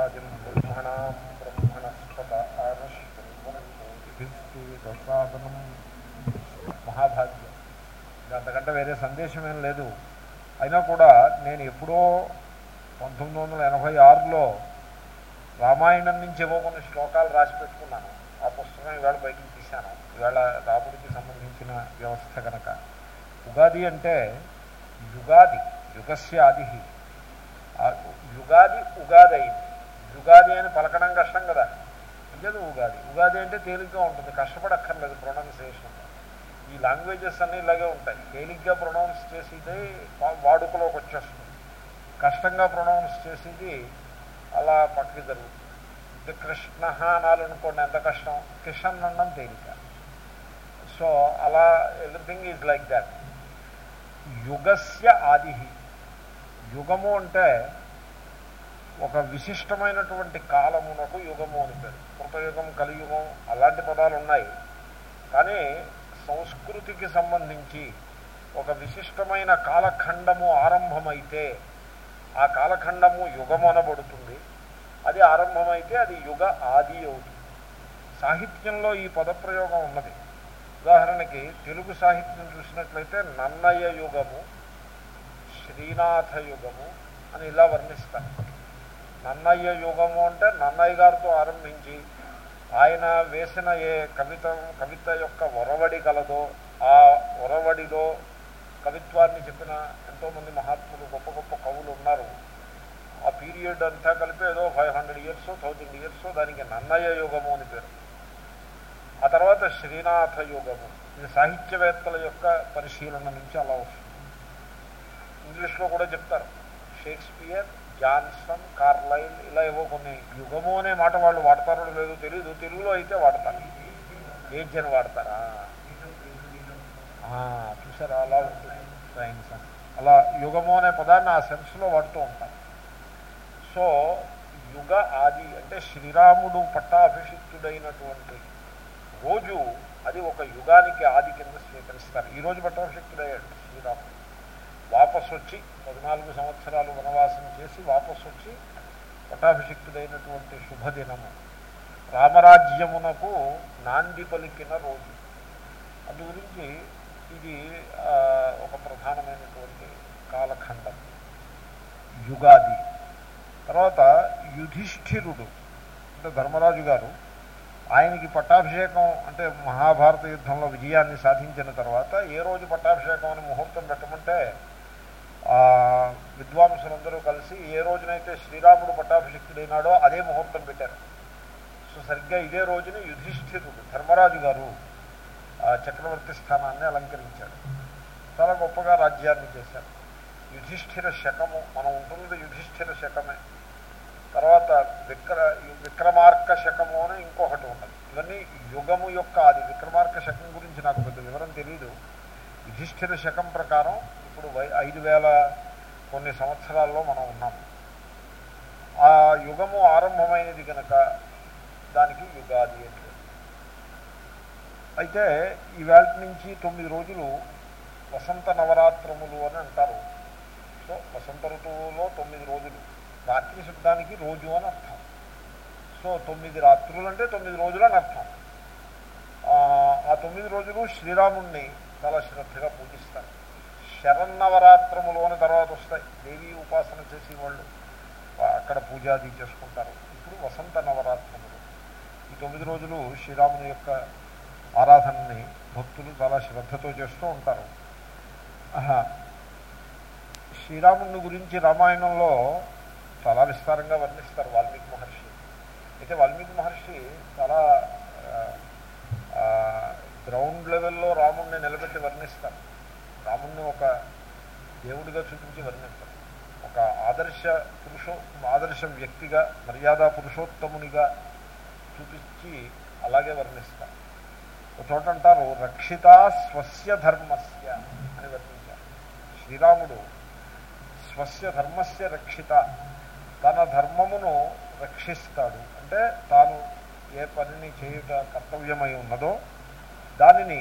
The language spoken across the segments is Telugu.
ఆదిం బ్రహ్మణాం బ్రహ్మణస్పత ఆనశ్వరం మహాభాగ్యం అంతకంటే వేరే సందేశం ఏం లేదు. అయినా కూడా నేను ఎప్పుడో పంతొమ్మిది వందల ఎనభై ఆరులో రామాయణం నుంచి ఏవో కొన్ని శ్లోకాలు రాసి పెట్టుకున్నాను. ఆ పుస్తకం ఇవాళ బయటకు తీశాను. ఇవాళ రాముడికి సంబంధించిన వ్యవస్థ కనుక ఉగాది అంటే యుగాది యుగస్య ఆది. యుగాది ఉగాది అయింది. ఉగాది అని పలకడం కష్టం కదా. ఇంకేది ఉగాది? ఉగాది అంటే తేలిగ్గా ఉంటుంది. కష్టపడక్కర్లేదు ప్రొనౌన్సియేషన్. ఈ లాంగ్వేజెస్ అన్నీ ఇలాగే ఉంటాయి. తేలిగ్గా ప్రొనౌన్స్ చేసేది వాడుకలోకి వచ్చేస్తుంది. కష్టంగా ప్రొనౌన్స్ చేసేది అలా పక్కకి జరుగుతుంది. ఇది కృష్ణ అనాలనుకోండి ఎంత కష్టం? కిషన్ అనడం తేలిక. సో అలా ఎవ్రీథింగ్ ఈజ్ లైక్ దాట్. యుగస్య ఆది. యుగము అంటే ఒక విశిష్టమైనటువంటి కాలమునకు యుగము అని పేరు. కృతయుగం కలియుగం అలాంటి పదాలు ఉన్నాయి. కానీ సంస్కృతికి సంబంధించి ఒక విశిష్టమైన కాలఖండము ఆరంభమైతే ఆ కాలఖండము యుగము అనబడుతుంది. అది ఆరంభమైతే అది యుగ ఆది అవుతుంది. సాహిత్యంలో ఈ పదప్రయోగం ఉన్నది. ఉదాహరణకి తెలుగు సాహిత్యం చూసినట్లయితే నన్నయ్య యుగము శ్రీనాథ యుగము అని ఇలా వర్ణిస్తాను నన్నయ్య యుగము అంటే నన్నయ్య గారితో ఆరంభించి ఆయన వేసిన ఏ కవిత కవిత యొక్క ఒరవడి కలదో ఆ ఒరవడిలో కవిత్వాన్ని చెప్పిన ఎంతోమంది మహాత్ములు గొప్ప గొప్ప కవులు ఉన్నారు. ఆ పీరియడ్ అంతా కలిపి ఏదో five hundred years thousand years దానికి నన్నయ్య యుగము అని పేరు. ఆ తర్వాత శ్రీనాథ యుగము. ఇది సాహిత్యవేత్తల యొక్క పరిశీలన నుంచి అలా వస్తుంది. ఇంగ్లీష్లో కూడా చెప్తారు. షేక్స్పియర్ జాన్సన్ కార్లైన్ ఇలా ఏవో కొన్ని యుగము అనే మాట వాళ్ళు వాడతారో లేదో తెలియదు తెలుగులో అయితే వాడతారు. ఏజ్ అని వాడతారా? చూసారా? అలా ఉంటుంది. సైన్స్ అలా యుగము అనే పదాన్ని ఆ సెన్స్లో వాడుతూ ఉంటారు. సో యుగ ఆది అంటే శ్రీరాముడు పట్టాభిషిక్తుడైనటువంటి రోజు అది ఒక యుగానికి ఆది కింద స్వీకరిస్తారు. ఈరోజు పట్టాభిషిక్తుడయ్యాడు శ్రీరాముడు. వాపసు వచ్చి పద్నాలుగు సంవత్సరాలు వనవాసం చేసి వాపసు వచ్చి పట్టాభిషిక్తుడైనటువంటి శుభదినము. రామరాజ్యమునకు నాంది పలికిన రోజు. అందు గురించి ఇది ఒక ప్రధానమైనటువంటి కాలఖండం. యుగాది. తర్వాత యుధిష్ఠిరుడు అంటే ధర్మరాజు గారు ఆయనకి పట్టాభిషేకం అంటే మహాభారత యుద్ధంలో విజయాన్ని సాధించిన తర్వాత ఏ రోజు పట్టాభిషేకం అని ముహూర్తం పెట్టమంటే విద్వాంసులందరూ కలిసి ఏ రోజునైతే శ్రీరాముడు పట్టాభిషిక్తుడైనాడో అదే ముహూర్తం పెట్టారు. సో సరిగ్గా ఇదే రోజున యుధిష్ఠిరుడు ధర్మరాజు గారు చక్రవర్తి స్థానాన్ని అలంకరించాడు చాలా గొప్పగా రాజ్యాన్ని చేశారు. యుధిష్ఠిర శకము మనం ఉంటున్నది యుధిష్ఠిర శకమే. తర్వాత విక్ర విక్రమార్క శకము అని ఇంకొకటి ఉన్నది. ఇవన్నీ యుగము యొక్క అది విక్రమార్క శకం గురించి నాకు పెద్ద వివరం తెలియదు యుధిష్ఠిర శకం ప్రకారం ఇప్పుడు ఐదు వేల కొన్ని సంవత్సరాల్లో మనం ఉన్నాము ఆ యుగము ఆరంభమైనది కనుక దానికి యుగాది అంటే అయితే ఈవేళ నుంచి తొమ్మిది రోజులు వసంత నవరాత్రములు అని అంటారు. సో వసంత ఋతువులో తొమ్మిది రోజులు రాత్రి శబ్దానికి రోజు అని అర్థం. సో తొమ్మిది రాత్రులు అంటే తొమ్మిది రోజులు అని అర్థం. ఆ తొమ్మిది రోజులు శ్రీరాముణ్ణి చాలా శ్రద్ధగా పూజిస్తారు. శరన్నవరాత్రములోని తర్వాత వస్తాయి. దేవీ ఉపాసన చేసి వాళ్ళు అక్కడ పూజాది చేసుకుంటారు. ఇప్పుడు వసంత నవరాత్రములు. ఈ తొమ్మిది రోజులు శ్రీరాముని యొక్క ఆరాధనని భక్తులు చాలా శ్రద్ధతో చేస్తూ ఉంటారు. శ్రీరాముని గురించి రామాయణంలో చాలా విస్తారంగా వర్ణిస్తారు వాల్మీకి మహర్షి. అయితే వాల్మీకి మహర్షి చాలా గ్రౌండ్ లెవెల్లో రాముణ్ణి నిలబెట్టి వర్ణిస్తారు రాముణ్ణి ఒక పురుషుడిగా చూపించి వర్ణిస్తారు ఒక ఆదర్శ పురుషో ఆదర్శ వ్యక్తిగా మర్యాద పురుషోత్తమునిగా చూపించి అలాగే వర్ణిస్తారు. ఒక చోట అంటారు రక్షిత స్వస్య ధర్మస్య అని వర్ణించారు. శ్రీరాముడు స్వస్య ధర్మస్య రక్షిత తన ధర్మమును రక్షిస్తాడు. అంటే తాను ఏ పనిని చేయుట కర్తవ్యమై ఉన్నదో దానిని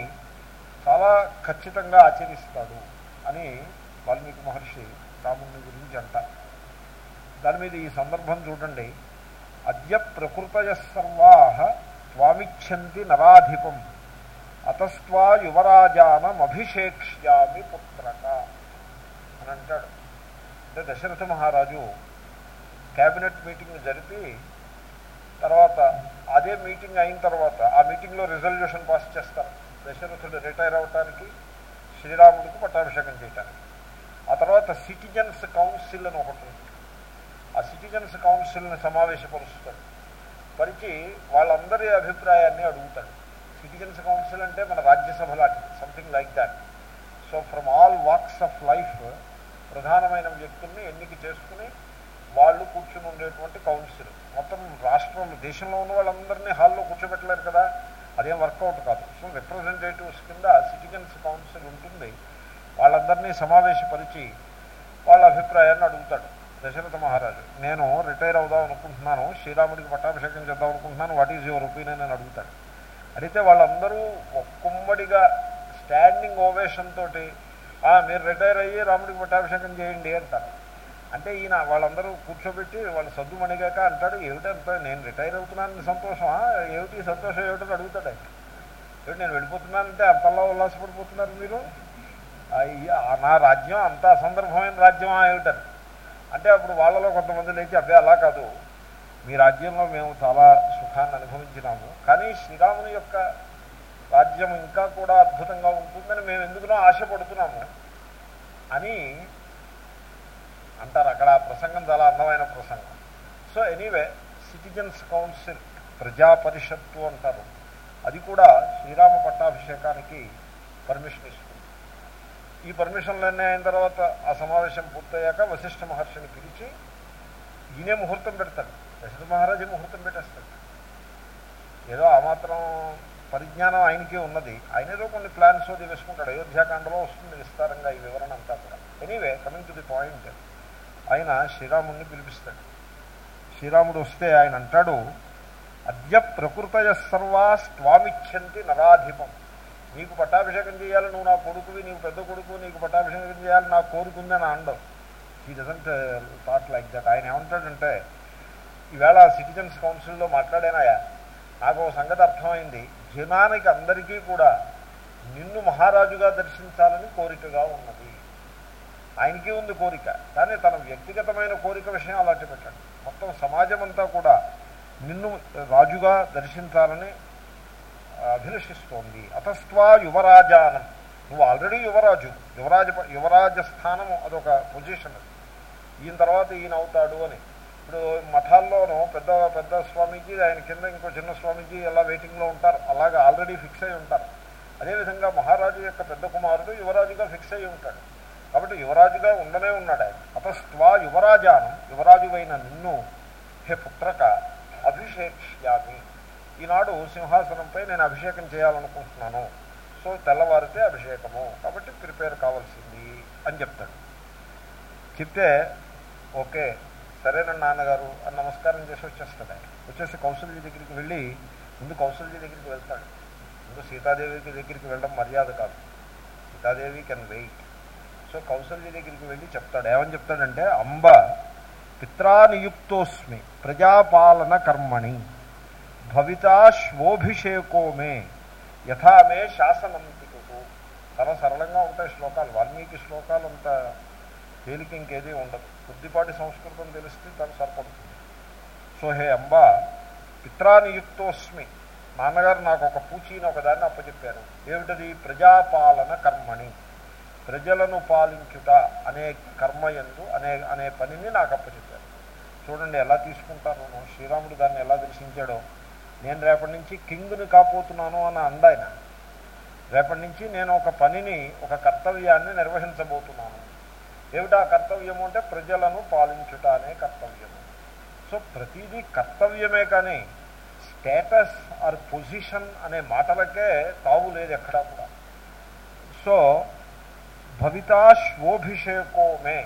చాలా ఖచ్చితంగా ఆచరిస్తాడు అని వాల్మీకి మహర్షి రాముని గురించి అంట. దాని మీద ఈ సందర్భం చూడండి. అద్య ప్రకృతయ సర్వా త్వామిచ్చంతి నరాధిపం. అతస్వా యువరాజానమభిషేక్ష్యామి పుత్రక. అని అంటాడు. అంటే దశరథ మహారాజు క్యాబినెట్ మీటింగ్ జరిపి తర్వాత అదే మీటింగ్ అయిన తర్వాత ఆ మీటింగ్లో రిజల్యూషన్ పాస్ చేస్తారు. దశరథుడు రిటైర్ అవటానికి శ్రీరాముడికి పట్టాభిషేకం చేయటానికి. ఆ తర్వాత సిటిజన్స్ కౌన్సిల్ అని ఒకటి ఉంది. ఆ సిటిజన్స్ కౌన్సిల్ని సమావేశపరుస్తాడు పరిచి వాళ్ళందరి అభిప్రాయాన్ని అడుగుతాడు సిటిజన్స్ కౌన్సిల్ అంటే మన రాజ్యసభ లాంటిది something like that so from all walks of life ప్రధానమైన వ్యక్తుల్ని ఎన్నిక చేసుకుని వాళ్ళు కూర్చుని ఉండేటువంటి కౌన్సిల్. మొత్తం రాష్ట్రంలో దేశంలో ఉన్న వాళ్ళందరినీ హాల్లో కూర్చోబెట్టలేరు కదా. అదేం వర్కౌట్ కాదు. సో రిప్రజెంటేటివ్స్ కింద సిటిజన్స్ కౌన్సిల్ ఉంటుంది. వాళ్ళందరినీ సమావేశపరిచి వాళ్ళ అభిప్రాయాన్ని అడుగుతాడు. దశరథ మహారాజు నేను రిటైర్ అవుదాం అనుకుంటున్నాను శ్రీరాముడికి పట్టాభిషేకం చేద్దాం అనుకుంటున్నాను వాట్ ఈజ్ యువర్ ఒపీనియన్ అని అడుగుతాడు. అడిగితే వాళ్ళందరూ ఒక్కమ్మడిగా స్టాండింగ్ ఓవేషన్ తోటి మీరు రిటైర్ అయ్యి రాముడికి పట్టాభిషేకం చేయండి అంటారు. అంటే ఈయన వాళ్ళందరూ కూర్చోబెట్టి వాళ్ళు సద్దు మణిగాక అంటాడు ఏమిటంత నేను రిటైర్ అవుతున్నానని సంతోషమా? ఏమిటి సంతోషం ఏమిటని అడుగుతాడు ఆయన. ఏమిటి నేను వెళ్ళిపోతున్నానంటే అంతలా ఉల్లాసపడిపోతున్నారు మీరు? నా రాజ్యం అంత సందర్భమైన రాజ్యమా ఏమిటని? అంటే అప్పుడు వాళ్ళలో కొంతమంది లేచి అదే అలా కాదు. మీ రాజ్యంలో మేము చాలా సుఖాన్ని అనుభవించినాము. కానీ శ్రీరాముని యొక్క రాజ్యం ఇంకా కూడా అద్భుతంగా ఉంటుందని మేము ఎందుకునో ఆశపడుతున్నాము. అని అంటారు. అక్కడ ఆ ప్రసంగం చాలా అందమైన ప్రసంగం. సో ఎనీవే సిటిజన్స్ కౌన్సిల్ ప్రజా పరిషత్తు అంటారు. అది కూడా శ్రీరామ పట్టాభిషేకానికి పర్మిషన్ ఇస్తుంది. ఈ పర్మిషన్లన్నీ అయిన తర్వాత ఆ సమావేశం పూర్తయ్యాక వశిష్ఠ మహర్షిని పిలిచి ఈయనే ముహూర్తం పెడతాడు. దశరథ మహారాజు ముహూర్తం పెట్టేస్తాడు. ఏదో ఆ మాత్రం పరిజ్ఞానం ఆయనకే ఉన్నది. ఆయన ఏదో కొన్ని ప్లాన్స్ అది వేసుకుంటాడు అయోధ్యాకాండలో వస్తుంది విస్తారంగా ఈ వివరణ అంతా కూడా. Anyway coming to the point ఆయన శ్రీరాముడిని పిలిపిస్తాడు. శ్రీరాముడు వస్తే ఆయన అంటాడు అద్య ప్రకృతయ సర్వాస్వామిచ్చంతి నరాధిపం. నీకు పట్టాభిషేకం చేయాలి నువ్వు నా కొడుకువి నీకు పెద్ద కొడుకు నీకు పట్టాభిషేకం చేయాలి నా కోరుకుందని అనడం ఈ డజంట్ థాట్ లైక్ దట్ ఆయన ఏమంటాడంటే ఈవేళ సిటిజన్స్ కౌన్సిల్లో మాట్లాడానాయా నాకు ఒక సంగతి అర్థమైంది. జనానికి అందరికీ కూడా నిన్ను మహారాజుగా దర్శించాలని కోరికగా ఉన్నది. ఆయనకి ఉంది కోరిక. కానీ తన వ్యక్తిగతమైన కోరిక విషయం అలాంటి పెట్టండి. మొత్తం సమాజం అంతా కూడా నిన్ను uh, రాజుగా దర్శించాలని అభిలషిస్తోంది. అతస్వా యువరాజానం. నువ్వు ఆల్రెడీ యువరాజు. యువరాజ యువరాజ స్థానము అదొక పొజిషన్ అది. ఈయన తర్వాత ఈయన అవుతాడు అని. ఇప్పుడు మఠాల్లోనూ పెద్ద పెద్ద స్వామీజీ ఆయన కింద ఇంకో చిన్న స్వామీజీ ఎలా వెయిటింగ్లో ఉంటారు? అలాగా ఆల్రెడీ ఫిక్స్ అయి ఉంటారు. అదేవిధంగా మహారాజు యొక్క పెద్ద కుమారుడు యువరాజుగా ఫిక్స్ అయి ఉంటాడు. కాబట్టి యువరాజుగా ఉండనే ఉన్నాడు ఆయన. అతస్వా యువరాజానం. యువరాజువైన నిన్ను హే పుత్రక అభిషేక్ష్యామి. ఈనాడు సింహాసనంపై నేను అభిషేకం చేయాలనుకుంటున్నాను. సో తెల్లవారితే అభిషేకము. కాబట్టి ప్రిపేర్ కావాల్సింది అని చెప్తాడు. చెప్తే ఓకే సరేనండి నాన్నగారు అని నమస్కారం చేసి వచ్చేస్తాడు. ఆయన వచ్చేసి కౌశల్య దగ్గరికి వెళ్ళి ముందు కౌశల్య దగ్గరికి వెళ్తాడు. ముందు సీతాదేవికి దగ్గరికి వెళ్ళడం మర్యాద కాదు. Sita Devi can wait. So Kausalya దగ్గరికి వెళ్ళి చెప్తాడు. ఏమని చెప్తాడంటే అంబ పిత్రానియుక్తోస్మి ప్రజాపాలన కర్మణి. భవితా శ్వోభిషేకో మే యథా మే శాసనం పితుకు చాలా సరళంగా ఉంటాయి శ్లోకాలు వాల్మీకి శ్లోకాలు అంత తేలిక ఇంకేది ఉండదు. కొద్దిపాటి సంస్కృతం తెలిస్తే చాలా సరిపడుతుంది. సో హే అంబా పిత్రానియుక్తోస్మి నాన్నగారు నాకు ఒక పూచీని ఒకదాన్ని అప్పచెప్పారు. ఏమిటది? ప్రజాపాలన కర్మణి. ప్రజలను పాలించుట అనే కర్మ ఎందు అనే అనే పనిని నాకు అప్పచెప్పారు. చూడండి ఎలా తీసుకుంటారు. శ్రీరాముడు దాన్ని ఎలా దర్శించాడో. నేను రేపటి నుంచి కింగ్ని కాపోతున్నాను అని అండాయన రేపటి నుంచి నేను ఒక పనిని ఒక కర్తవ్యాన్ని నిర్వహించబోతున్నాను. ఏమిటా కర్తవ్యము అంటే ప్రజలను పాలించుట అనే కర్తవ్యము. సో ప్రతిదీ కర్తవ్యమే కానీ స్టేటస్ ఆర్ పొజిషన్ అనే మాటలకే తావు లేదు ఎక్కడా కూడా. సో భవితాశ్వోభిషేకోమే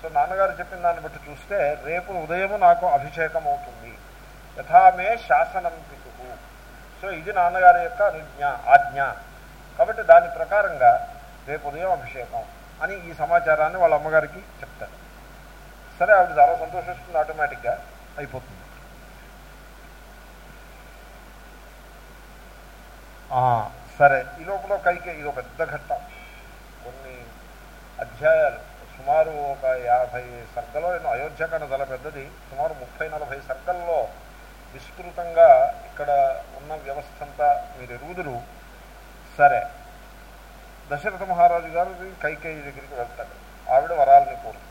సో నాన్నగారు చెప్పిన దాన్ని బట్టి చూస్తే రేపు ఉదయము నాకు అభిషేకం అవుతుంది యథామే శాసనం పితు. సో ఇది నాన్నగారి యొక్క అనుజ్ఞ ఆజ్ఞ. కాబట్టి దాని ప్రకారంగా రేపు ఉదయం అభిషేకం అని ఈ సమాచారాన్ని వాళ్ళ అమ్మగారికి చెప్తారు. సరే ఆవిడ చాలా సంతోషిస్తుంది ఆటోమేటిక్గా అయిపోతుంది. సరే ఈ లోపల కైకే ఇది ఒక పెద్ద ఘట్టం. కొన్ని అధ్యాయాలు సుమారు ఒక యాభై సర్కల్లో అయోధ్య కన్నా చాలా పెద్దది సుమారు ముప్పై నలభై సర్గల్లో విస్తృతంగా ఇక్కడ ఉన్న వ్యవస్థ అంతా మీరు ఎరుగుదురు సరే. దశరథ మహారాజు గారు కైకేయి దగ్గరికి వెళ్తాడు. ఆవిడ వరాలని కోరుతుంది.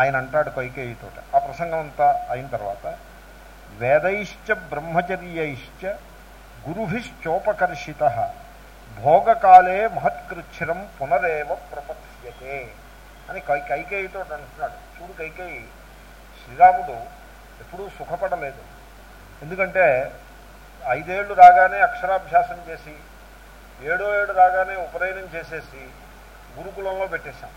ఆయన అంటాడు కైకేయితో ఆ ప్రసంగం అంతా అయిన తర్వాత వేదైశ్చ బ్రహ్మచర్యైశ్చ గురుభిశ్చోపకర్షిత భోగకాలే మహత్కృచ్ఛిరం పునరేవ ప్రపత్స్యతే అని కై కైకేయితో అంటున్నాడు. చూడు కైకేయి శ్రీరాముడు ఎప్పుడూ సుఖపడలేదు. ఎందుకంటే ఐదేళ్ళు రాగానే అక్షరాభ్యాసం చేసి ఏడో ఏడు రాగానే ఉపనయనం చేసేసి గురుకులంలో పెట్టేశాం.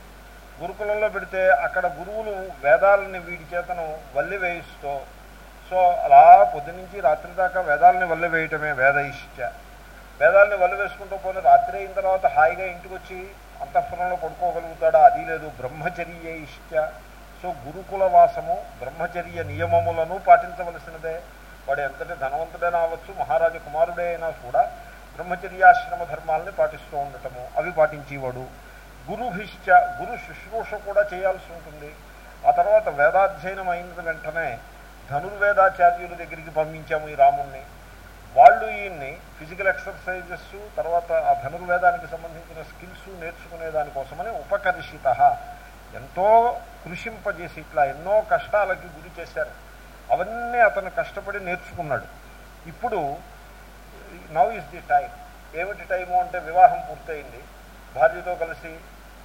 గురుకులంలో పెడితే అక్కడ గురువులు వేదాలని వీడి చేతను వల్లి వేయిస్తూ సో అలా పొద్దునుంచి రాత్రి దాకా వేదాలని వల్లి వేయటమే వేద ఇష్ట వేదాలని వల్లి వేసుకుంటూ పోతే రాత్రి అయిన తర్వాత హాయిగా ఇంటికి వచ్చి అంతఃపురంలో పడుకోగలుగుతాడా? అది లేదు. బ్రహ్మచర్య ఇష్ట సో గురుకుల వాసము బ్రహ్మచర్య నియమములను పాటించవలసినదే. వాడు ఎంతటి ధనవంతుడైనా అవ్వచ్చు మహారాజ కుమారుడే అయినా కూడా బ్రహ్మచర్యాశ్రమ ధర్మాలని పాటిస్తూ ఉండటము అవి పాటించేవాడు. గురుభిశ్చ గురు శుశ్రూష కూడా చేయాల్సి ఉంటుంది. ఆ తర్వాత వేదాధ్యయనం అయిన వెంటనే ధనుర్వేదాచార్యుల దగ్గరికి పంపించాము ఈ రాముణ్ణి. వాళ్ళు ఈయన్ని ఫిజికల్ ఎక్సర్సైజెస్ తర్వాత ఆ ధనుర్వేదానికి సంబంధించిన స్కిల్స్ నేర్చుకునే దానికోసమని ఉపకర్షిత ఎంతో కృషింపజేసి ఇట్లా ఎన్నో కష్టాలకి గురి చేశారు. అవన్నీ అతను కష్టపడి నేర్చుకున్నాడు. ఇప్పుడు నవ్ ఇస్ ది టైం ఏమిటి టైము అంటే వివాహం పూర్తయింది. భార్యతో కలిసి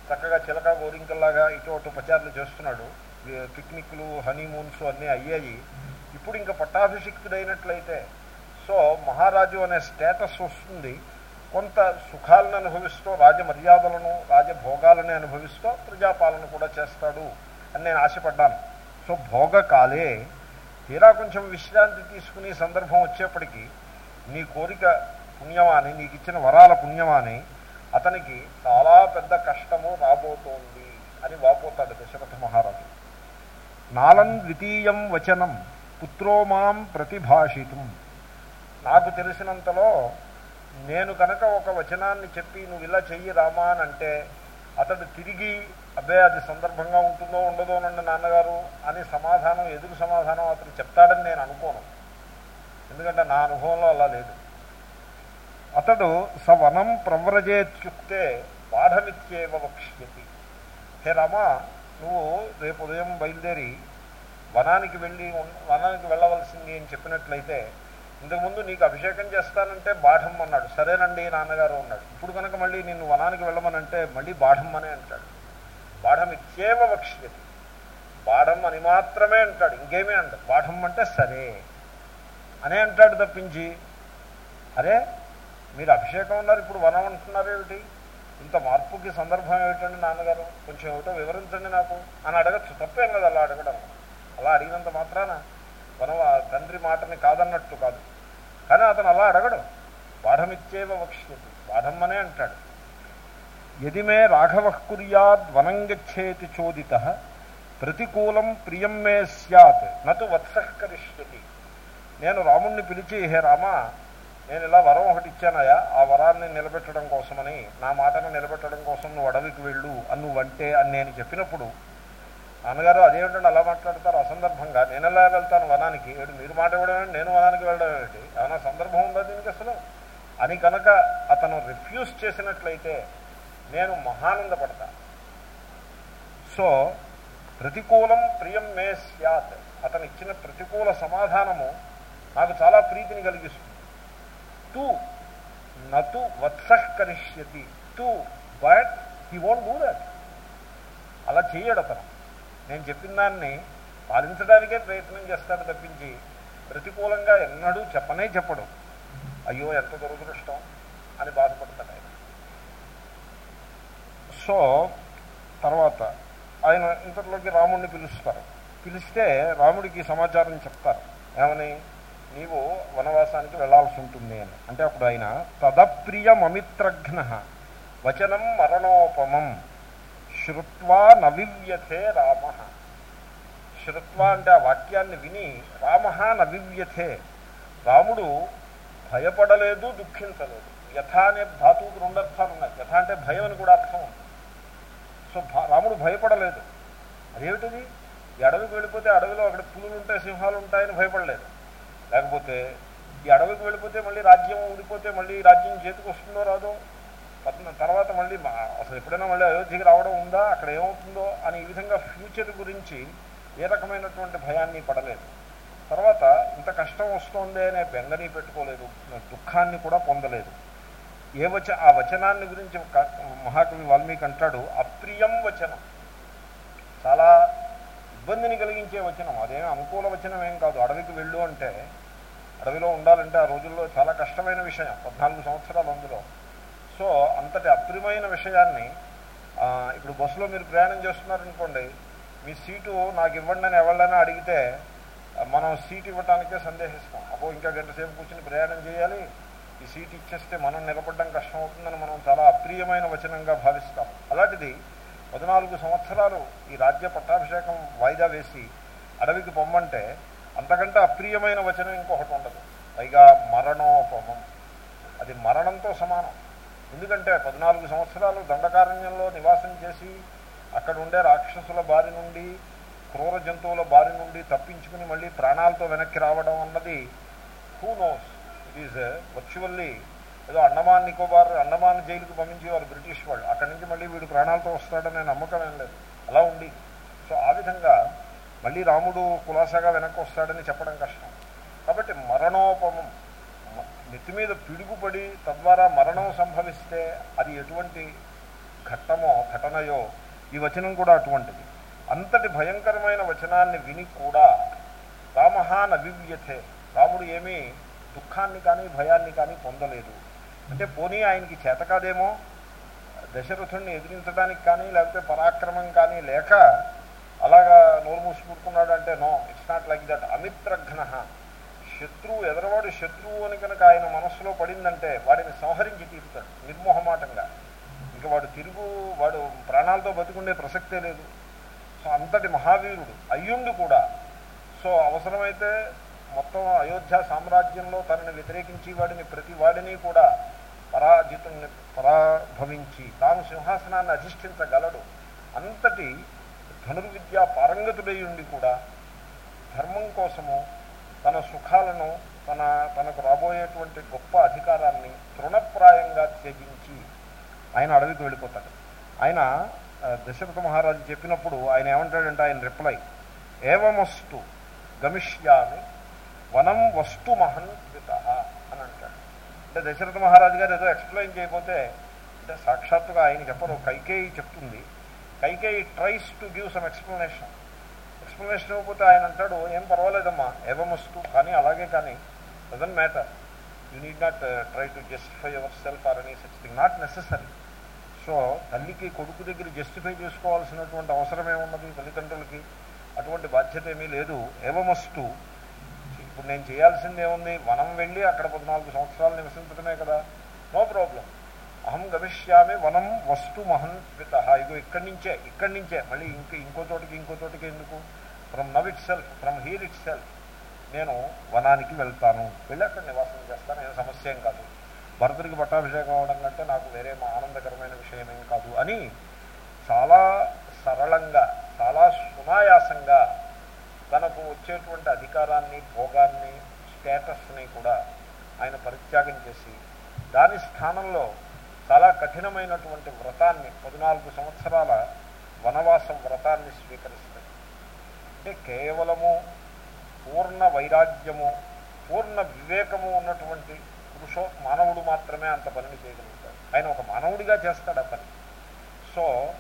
చక్కగా చిలక గోరింకల్లాగా ఇటు అటు ప్రచారాలు చేస్తున్నాడు. పిక్నిక్లు హనీమూన్స్ అన్నీ అయ్యాయి. ఇప్పుడు ఇంకా పట్టాభిషిక్తుడైనట్లయితే సో మహారాజు అనే స్టేటస్ వస్తుంది. కొంత సుఖాలను అనుభవిస్తూ రాజమర్యాదలను రాజభోగాలని అనుభవిస్తూ ప్రజాపాలన కూడా చేస్తాడు అని నేను ఆశపడ్డాను. సో భోగకాలే తీరా కొంచెం విశ్రాంతి తీసుకునే సందర్భం వచ్చేప్పటికీ నీ కోరిక పుణ్యమాని నీకు ఇచ్చిన వరాల పుణ్యమాని అతనికి చాలా పెద్ద కష్టము రాబోతోంది అని వాపోతాడు దశరథ మహారాజు. నాలం ద్వితీయం వచనం పుత్రో మాం ప్రతిభాషితం. నాకు తెలిసినంతలో నేను కనుక ఒక వచనాన్ని చెప్పి నువ్వు ఇలా చెయ్యి రామా అని అంటే అతడు తిరిగి అబ్బే అది సందర్భంగా ఉంటుందో ఉండదోనండి నాన్నగారు అని సమాధానం ఎదురు సమాధానం అతను చెప్తాడని నేను అనుకోను. ఎందుకంటే నా అనుభవంలో అలా లేదు. అతడు సవనం ప్రవ్రజేత్యుక్తే బాధమిత్యేవ వక్ష్యతి. హే రామ నువ్వు రేపు ఉదయం బయలుదేరి వనానికి వెళ్ళి వనానికి వెళ్ళవలసింది అని చెప్పినట్లయితే ఇంతకుముందు నీకు అభిషేకం చేస్తానంటే బాఢం అన్నాడు. సరేనండి నాన్నగారు అన్నాడు. ఇప్పుడు కనుక మళ్ళీ నిన్ను వనానికి వెళ్ళమనంటే మళ్ళీ బాఢం అనే అంటాడు. బాఢం ఇచ్చేవ వక్ష్యతి. బాఢం అని మాత్రమే అంటాడు. ఇంకేమీ అంటాడు? బాఢం అంటే సరే అనే అంటాడు తప్పించి. అరే మీరు అభిషేకం ఉన్నారు ఇప్పుడు వనం అంటున్నారు ఏమిటి? ఇంత మార్పుకి సందర్భం ఏమిటండి నాన్నగారు? కొంచెం ఏమిటో వివరించండి నాకు. అని అడగచ్చు. తప్పేం కదా అలా అడగడం. అలా అడిగినంత మాత్రాన మనం ఆ తండ్రి మాటని కాదన్నట్టు కాదు. కానీ అతను అలా అడగడు. పాఠమిచ్చేవ వక్ష్యతి. పాఠం అనే అంటాడు. యది మే రాఘవ వనం గచ్చేతి చోదిత. ప్రతికూలం ప్రియం మే స్యాత్. నటు వత్సహకరిష్యతి నేను రాముణ్ణి పిలిచి హే రామా నేను ఇలా వరం ఒకటి ఇచ్చానయా ఆ వరాన్ని నిలబెట్టడం కోసమని నా మాటను నిలబెట్టడం కోసం నువ్వు అడవికి వెళ్ళు అని నువ్వంటే అని నేను చెప్పినప్పుడు నాన్నగారు అదేమిటండి అలా మాట్లాడతారు. అసందర్భంగా నేను ఎలా వెళ్తాను వనానికి? ఏడు మీరు మాట ఇవ్వడం నేను వనానికి వెళ్ళడం ఏమిటి? ఏమైనా సందర్భం ఉందా దీనికి అసలు? అని కనుక అతను రిఫ్యూజ్ చేసినట్లయితే నేను మహానందపడతా. సో ప్రతికూలం ప్రియం మే స్యాత్. అతను ఇచ్చిన ప్రతికూల సమాధానము నాకు చాలా ప్రీతిని కలిగిస్తుంది. తూ నతు వత్సహకరిష్యతి తూ but he won't do that. అలా చేయడు అతను. నేను చెప్పిన దాన్ని పాలించడానికే ప్రయత్నం చేస్తాడు తప్పించి ప్రతికూలంగా ఎన్నడూ చెప్పనే చెప్పడు. అయ్యో ఎంత దురదృష్టం అని బాధపడతాడు ఆయన. సో తర్వాత ఆయన ఇంతలోకి రాముడిని పిలుస్తారు. పిలిస్తే రాముడికి సమాచారం చెప్తారు. ఏమని? నీవు వనవాసానికి వెళ్ళాల్సి ఉంటుంది అని. అంటే అప్పుడు ఆయన తదప్రియ మమిత్రఘ్న వచనం మరణోపమం. శ్రుత్వా నవివ్యథే రామ. శ్రుత్వా అంటే ఆ వాక్యాన్ని విని రామ నవివ్యథే. రాముడు భయపడలేదు దుఃఖించలేదు. యథ అనే ధాతువుకి రెండు అర్థాలు ఉన్నాయి యథ అంటే భయం అని కూడా అర్థం ఉంది. సో భ- రాముడు భయపడలేదు. అదేమిటిది? ఈ అడవికి వెళ్ళిపోతే అడవిలో అక్కడ పులులు ఉంటాయి సింహాలు ఉంటాయని భయపడలేదు. లేకపోతే ఈ అడవికి వెళ్ళిపోతే మళ్ళీ రాజ్యం ఊడిపోతే మళ్ళీ రాజ్యం చేతికి వస్తుందో రాదో పట్టిన తర్వాత మళ్ళీ అసలు ఎప్పుడైనా మళ్ళీ అయోధ్యకి రావడం ఉందా? అక్కడ ఏమవుతుందో అని ఈ విధంగా ఫ్యూచర్ గురించి ఏ రకమైనటువంటి భయాన్ని పడలేదు. తర్వాత ఇంత కష్టం వస్తోంది అనే బెంగని పెట్టుకోలేదు. దుఃఖాన్ని కూడా పొందలేదు. ఏ వచ ఆ వచనాన్ని గురించి మహాకవి వాల్మీకి అంటాడు అప్రియం వచనం. చాలా ఇబ్బందిని కలిగించే వచనం. అదేమి అనుకూల వచనం ఏం కాదు. అడవికి వెళ్ళు అంటే అడవిలో ఉండాలంటే ఆ రోజుల్లో చాలా కష్టమైన విషయం. పద్నాలుగు సంవత్సరాలు అందులో. సో అంతటి అప్రియమైన విషయాన్ని ఇప్పుడు బస్సులో మీరు ప్రయాణం చేస్తున్నారనుకోండి మీ సీటు నాకు ఇవ్వండి అని ఎవరినైనా అడిగితే మనం సీట్ ఇవ్వటానికే సందేహిస్తాం. అబ్బో ఇంకా గంట సేపు కూర్చుని ప్రయాణం చేయాలి. ఈ సీట్ ఇచ్చేస్తే మనం నిలబడడం కష్టం అవుతుందని మనం చాలా అప్రియమైన వచనంగా భావిస్తాం. అలాంటిది పద్నాలుగు సంవత్సరాలు ఈ రాజ్య పట్టాభిషేకం వాయిదా వేసి అడవికి పొమ్మంటే అంతకంటే అప్రియమైన వచనం ఇంకొకటి ఉండదు. పైగా మరణోపమం. అది మరణంతో సమానం. ఎందుకంటే పద్నాలుగు సంవత్సరాలు దండకారణ్యంలో నివాసం చేసి అక్కడ ఉండే రాక్షసుల బారి నుండి క్రూర జంతువుల బారి నుండి తప్పించుకుని మళ్ళీ ప్రాణాలతో వెనక్కి రావడం అన్నది who knows it is virtually ఏదో అండమాన్ నికోబార్ అండమాన్ జైలుకు పంపించేవారు బ్రిటిష్ వాళ్ళు. అక్కడి నుంచి మళ్ళీ వీడు ప్రాణాలతో వస్తాడనే నమ్మకం ఏం లేదు. అలా ఉంది. సో ఆ విధంగా మళ్ళీ రాముడు కులాసాగా వెనక్కి వస్తాడని చెప్పడం కష్టం. కాబట్టి మరణోపమం నెత్తి మీద పిడుగుపడి తద్వారా మరణం సంభవిస్తే అది ఎటువంటి ఘట్టమో ఘటనయో ఈ వచనం కూడా అటువంటిది. అంతటి భయంకరమైన వచనాన్ని విని కూడా రామహాన్ అవివ్యథే రాముడు ఏమీ దుఃఖాన్ని కానీ భయాన్ని కానీ పొందలేదు. అంటే పోనీ ఆయనకి చేత కాదేమో దశరథుణ్ణి ఎదిరించడానికి కానీ లేకపోతే పరాక్రమం కానీ లేక అలాగా నోరు మూసుకుంటున్నాడు అంటే no it's not like that అమిత్రఘ్న. శత్రువు ఎదరవాడు శత్రువు అని కనుక ఆయన మనస్సులో పడిందంటే వాడిని సంహరించి తీరుతాడు నిర్మోహమాటంగా. ఇంకా వాడు తిరుగు వాడు ప్రాణాలతో బతికుండే ప్రసక్తే లేదు. సో అంతటి మహావీరుడు అయ్యుండు కూడా. సో అవసరమైతే మొత్తం అయోధ్య సామ్రాజ్యంలో తనని వ్యతిరేకించి వాడిని ప్రతి వాడిని కూడా పరాజితుల్ని పరాభవించి తాను సింహాసనాన్ని అధిష్ఠించగలడు. అంతటి ధనుర్విద్యా పారంగతుడై ఉండి కూడా ధర్మం కోసము తన సుఖాలను తన తనకు రాబోయేటువంటి గొప్ప అధికారాన్ని తృణప్రాయంగా త్యజించి ఆయన అడవికి వెళ్ళిపోతాడు. ఆయన దశరథ మహారాజు చెప్పినప్పుడు ఆయన ఏమంటాడంటే ఆయన రిప్లై ఏవమస్తు గమిష్యామి వనం వస్తు మహన్విత అని అంటాడు. అంటే దశరథ మహారాజు గారు ఏదో ఎక్స్ప్లెయిన్ చేయకపోతే అంటే సాక్షాత్తుగా ఆయన చెప్పరు కైకేయి చెప్తుంది. Kaikeyi tries to give some explanation explanation ఇవ్వకపోతే ఆయన అంటాడు ఏం పర్వాలేదమ్మా ఏవమస్తు కానీ అలాగే కానీ doesn't matter you need not try to justify yourself or any such thing not necessary so తల్లికి కొడుకు దగ్గర జస్టిఫై చేసుకోవాల్సినటువంటి అవసరం ఏమున్నది తల్లిదండ్రులకి? అటువంటి బాధ్యత ఏమీ లేదు. ఏవమస్తు? ఇప్పుడు నేను చేయాల్సింది ఏముంది? వనం వెళ్ళి అక్కడ పద్నాలుగు సంవత్సరాలు నివసించడమే కదా. నో ప్రాబ్లం అహం గమిష్యామి వనం వస్తు మహన్విత ఇగో ఇక్కడి నుంచే ఇక్కడి నుంచే. మళ్ళీ ఇంక ఇంకో చోటికి ఇంకో చోటికి ఎందుకు? From now itself from here itself నేను వనానికి వెళ్తాను. వెళ్ళి అక్కడ నివాసం చేస్తాను. ఏం సమస్య ఏం కాదు. భరతుడికి పట్టాభిషేకం అవడం కంటే నాకు వేరే ఆనందకరమైన విషయం ఏం కాదు అని చాలా సరళంగా చాలా సునాయాసంగా తనకు వచ్చేటువంటి అధికారాన్ని భోగాన్ని స్టేటస్ని కూడా ఆయన పరిత్యాగం చేసి దాని స్థానంలో చాలా కఠినమైనటువంటి వ్రతాన్ని పద్నాలుగు సంవత్సరాల వనవాసం వ్రతాన్ని స్వీకరిస్తాను అంటే కేవలము పూర్ణ వైరాగ్యము పూర్ణ వివేకము ఉన్నటువంటి పురుషో మానవుడు మాత్రమే అంత పనిని చేయగలుగుతాడు. ఆయన ఒక మానవుడిగా చేస్తాడు ఆ పని. సో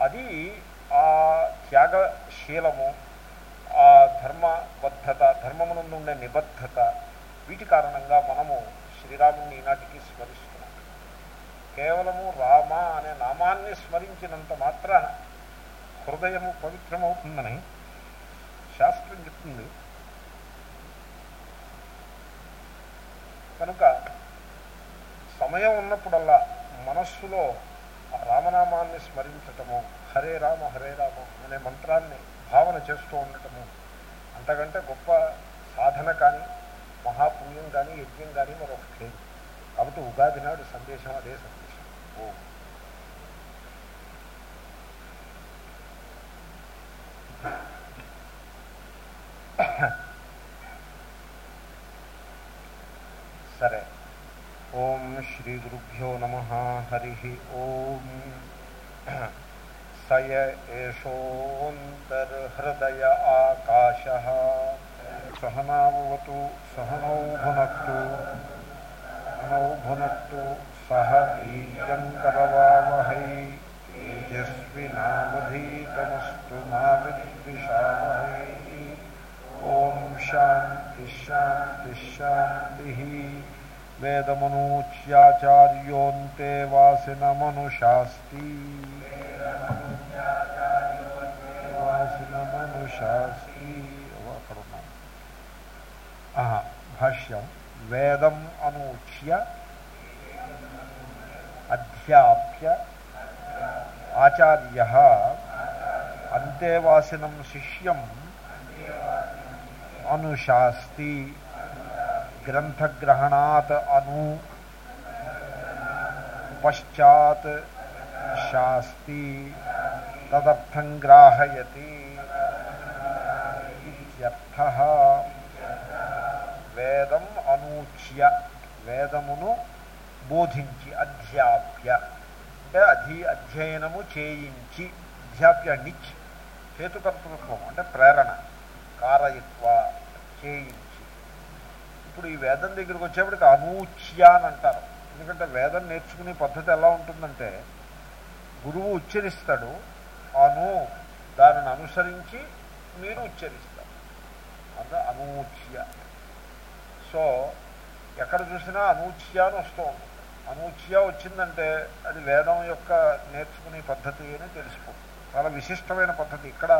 అది ఆ త్యాగశీలము ఆ ధర్మబద్ధత ధర్మమునందు ఉండే నిబద్ధత వీటి కారణంగా మనము శ్రీరాముని ఈనాటికి స్మరిస్తున్నాం. కేవలము రామ అనే నామాన్ని స్మరించినంత మాత్రాన హృదయము పవిత్రమవుతుందని శాస్త్రం చెప్తుంది. కనుక సమయం ఉన్నప్పుడల్లా మనస్సులో ఆ రామనామాన్ని స్మరించటము హరే రామ హరే రామ అనే మంత్రాన్ని భావన చేస్తూ ఉండటము అంతకంటే గొప్ప సాధన కానీ మహాపుణ్యం కానీ యజ్ఞం కానీ మరొకటి లేదు. కాబట్టి ఉగాది నాడు సందేశం అదే సందేశం. ఓ. సరే. ఓం శ్రీ గురుభ్యో నమ. హరి ఓం. సయ ఏషోంతర్హృదయ ఆకాశ. సహనావతు సహనౌ భునక్తు సహనౌ భునక్తు సహ వీర్యంకరవావహై తేజస్వినావధీతమస్తు మా విద్విషావహై ఓం శాంతి శాంతి శాంతి వేదమనూచ్యాచార్యోంతే వాసినమనుశాస్తి వాసినమనుశాస్తి అక్కడ ఉన్నాం ఆహా, భాష్యం వేదం అనూచ్య అధ్యాప్య ఆచార్య అంతేవాసినం శిష్యం అనుశాస్తి గ్రంథగ్రహణాత్ అను పశ్చాత్ శాస్తి తదర్థం గ్రాహయతి ఇత్యర్థః వేదం అనూచ్య వేదమును బోధించి అధ్యాప్య అంటే అధి అధ్యయనము చేయించి అధ్యాప్య నిచ్ హేతుకర్తృత్వం అంటే ప్రేరణ కారయత్వ చేయించి ఇప్పుడు ఈ వేదం దగ్గరికి వచ్చేప్పటికి అనూచ్య అని అంటారు. ఎందుకంటే వేదం నేర్చుకునే పద్ధతి ఎలా ఉంటుందంటే గురువు ఉచ్చరిస్తాడు అను దానిని అనుసరించి మీరు ఉచ్చరిస్తారు అంత అనూచ్య సో ఎక్కడ చూసినా అనూచ్య అని వస్తూ ఉంటుంది. అనూచ్య వచ్చిందంటే అది వేదం యొక్క నేర్చుకునే పద్ధతి అని తెలిసిపోతుంది. చాలా విశిష్టమైన పద్ధతి. ఇక్కడ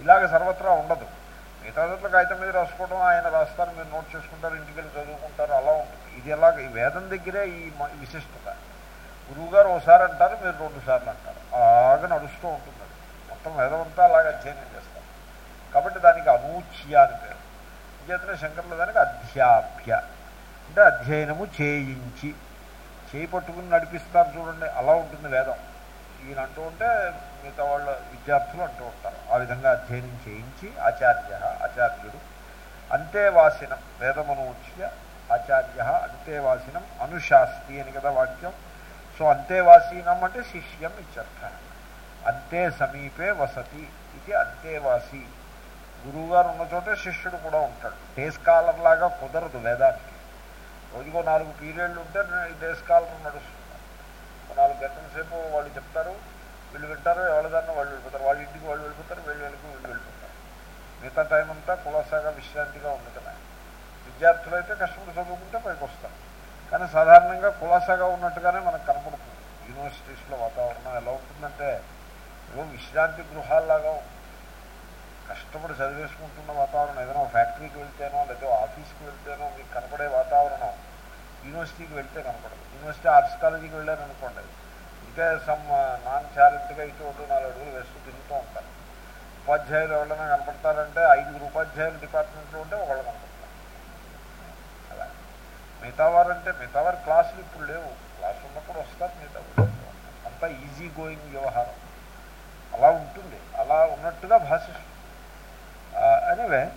ఇలాగ సర్వత్రా ఉండదు. మిగతా చోట్ల కాగితం మీద రాసుకోవడం ఆయన రాస్తారు మీరు నోట్ చేసుకుంటారు ఇంటికి వెళ్ళి చదువుకుంటారు అలా ఉంటుంది. ఇది ఎలాగ ఈ వేదం దగ్గరే ఈ మ- విశిష్టత. గురువుగారు ఒకసారి అంటారు మీరు రెండు సార్లు అంటారు. అలాగా నడుస్తూ ఉంటుంది మొత్తం వేదం అంతా అలాగే అధ్యయనం చేస్తారు. కాబట్టి దానికి అనూచ్య అని పేరు. చేతనే శంకర్ల దానికి అధ్యాప్య. అంటే అధ్యయనము చేయించి చేయి పట్టుకుని నడిపిస్తారు చూడండి అలా ఉంటుంది వేదం. ఈయన అంటూ ఉంటే మిగతా వాళ్ళ విద్యార్థులు అంటూ ఉంటారు. ఆ విధంగా అధ్యయనం చేయించి ఆచార్య ఆచార్యుడు అంతేవాసినం వేదమును వేదమనూచ్య ఆచార్య అంతేవాసినం అనుశాస్తి అని కదా వాక్యం. సో అంతేవాసీనం అంటే శిష్యం ఇచ్చర్థ అంతే సమీపే వసతి ఇది అంతేవాసి. గురువుగారు ఉన్న చోటే శిష్యుడు కూడా ఉంటాడు. డే స్కాలర్ లాగా కుదరదు వేదానికి. రోజుకో నాలుగు పీరియడ్లు ఉంటే డే స్కాలర్ నడుస్తుంది. ఒక నాలుగు గంటల సేపు వాళ్ళు చెప్తారు వీళ్ళు వింటారు ఎవరిదన్నా వాళ్ళు వెళ్ళిపోతారు. వాళ్ళ ఇంటికి వాళ్ళు వెళ్ళిపోతారు వీళ్ళు వెళ్ళి వీళ్ళు వెళ్ళిపోతారు. మిగతా టైం అంతా కులాసాగా విశ్రాంతిగా ఉంది కదా విద్యార్థులు అయితే కష్టపడి చదువుకుంటే పైకి వస్తారు. కానీ సాధారణంగా కులాసాగా ఉన్నట్టుగానే మనకు కనపడుతుంది. యూనివర్సిటీస్లో వాతావరణం ఎలా ఉంటుందంటే ఏదో విశ్రాంతి గృహాల్లాగా ఉంటుంది కష్టపడి చదివేసుకుంటున్న వాతావరణం ఏదైనా ఒక ఫ్యాక్టరీకి వెళ్తేనో లేదా ఆఫీస్కి వెళ్తేనో మీకు కనపడే వాతావరణం. యూనివర్సిటీకి వెళ్తే కనపడదు. యూనివర్సిటీ ఆర్ట్స్ కాలేజీకి వెళ్ళారనుకోండి ఇంకా సమ్ నాన్ ఛాలెంట్గా ఇటు ఒకటి నాలుగు అడుగులు వేస్తూ తిరుగుతూ ఉంటారు. ఉపాధ్యాయులు ఎవరైనా కనపడతారంటే ఐదుగురు ఉపాధ్యాయులు డిపార్ట్మెంట్లో ఉంటే ఒకళ్ళు కనపడతారు. అలా. మిగతా వారంటే మిగతా వారి క్లాసులు ఇప్పుడు లేవు. క్లాస్ ఉన్నప్పుడు వస్తారు మిగతా అంతా ఈజీ గోయింగ్ వ్యవహారం. అలా ఉంటుంది. అలా ఉన్నట్టుగా భాషిస్తుంది అనివే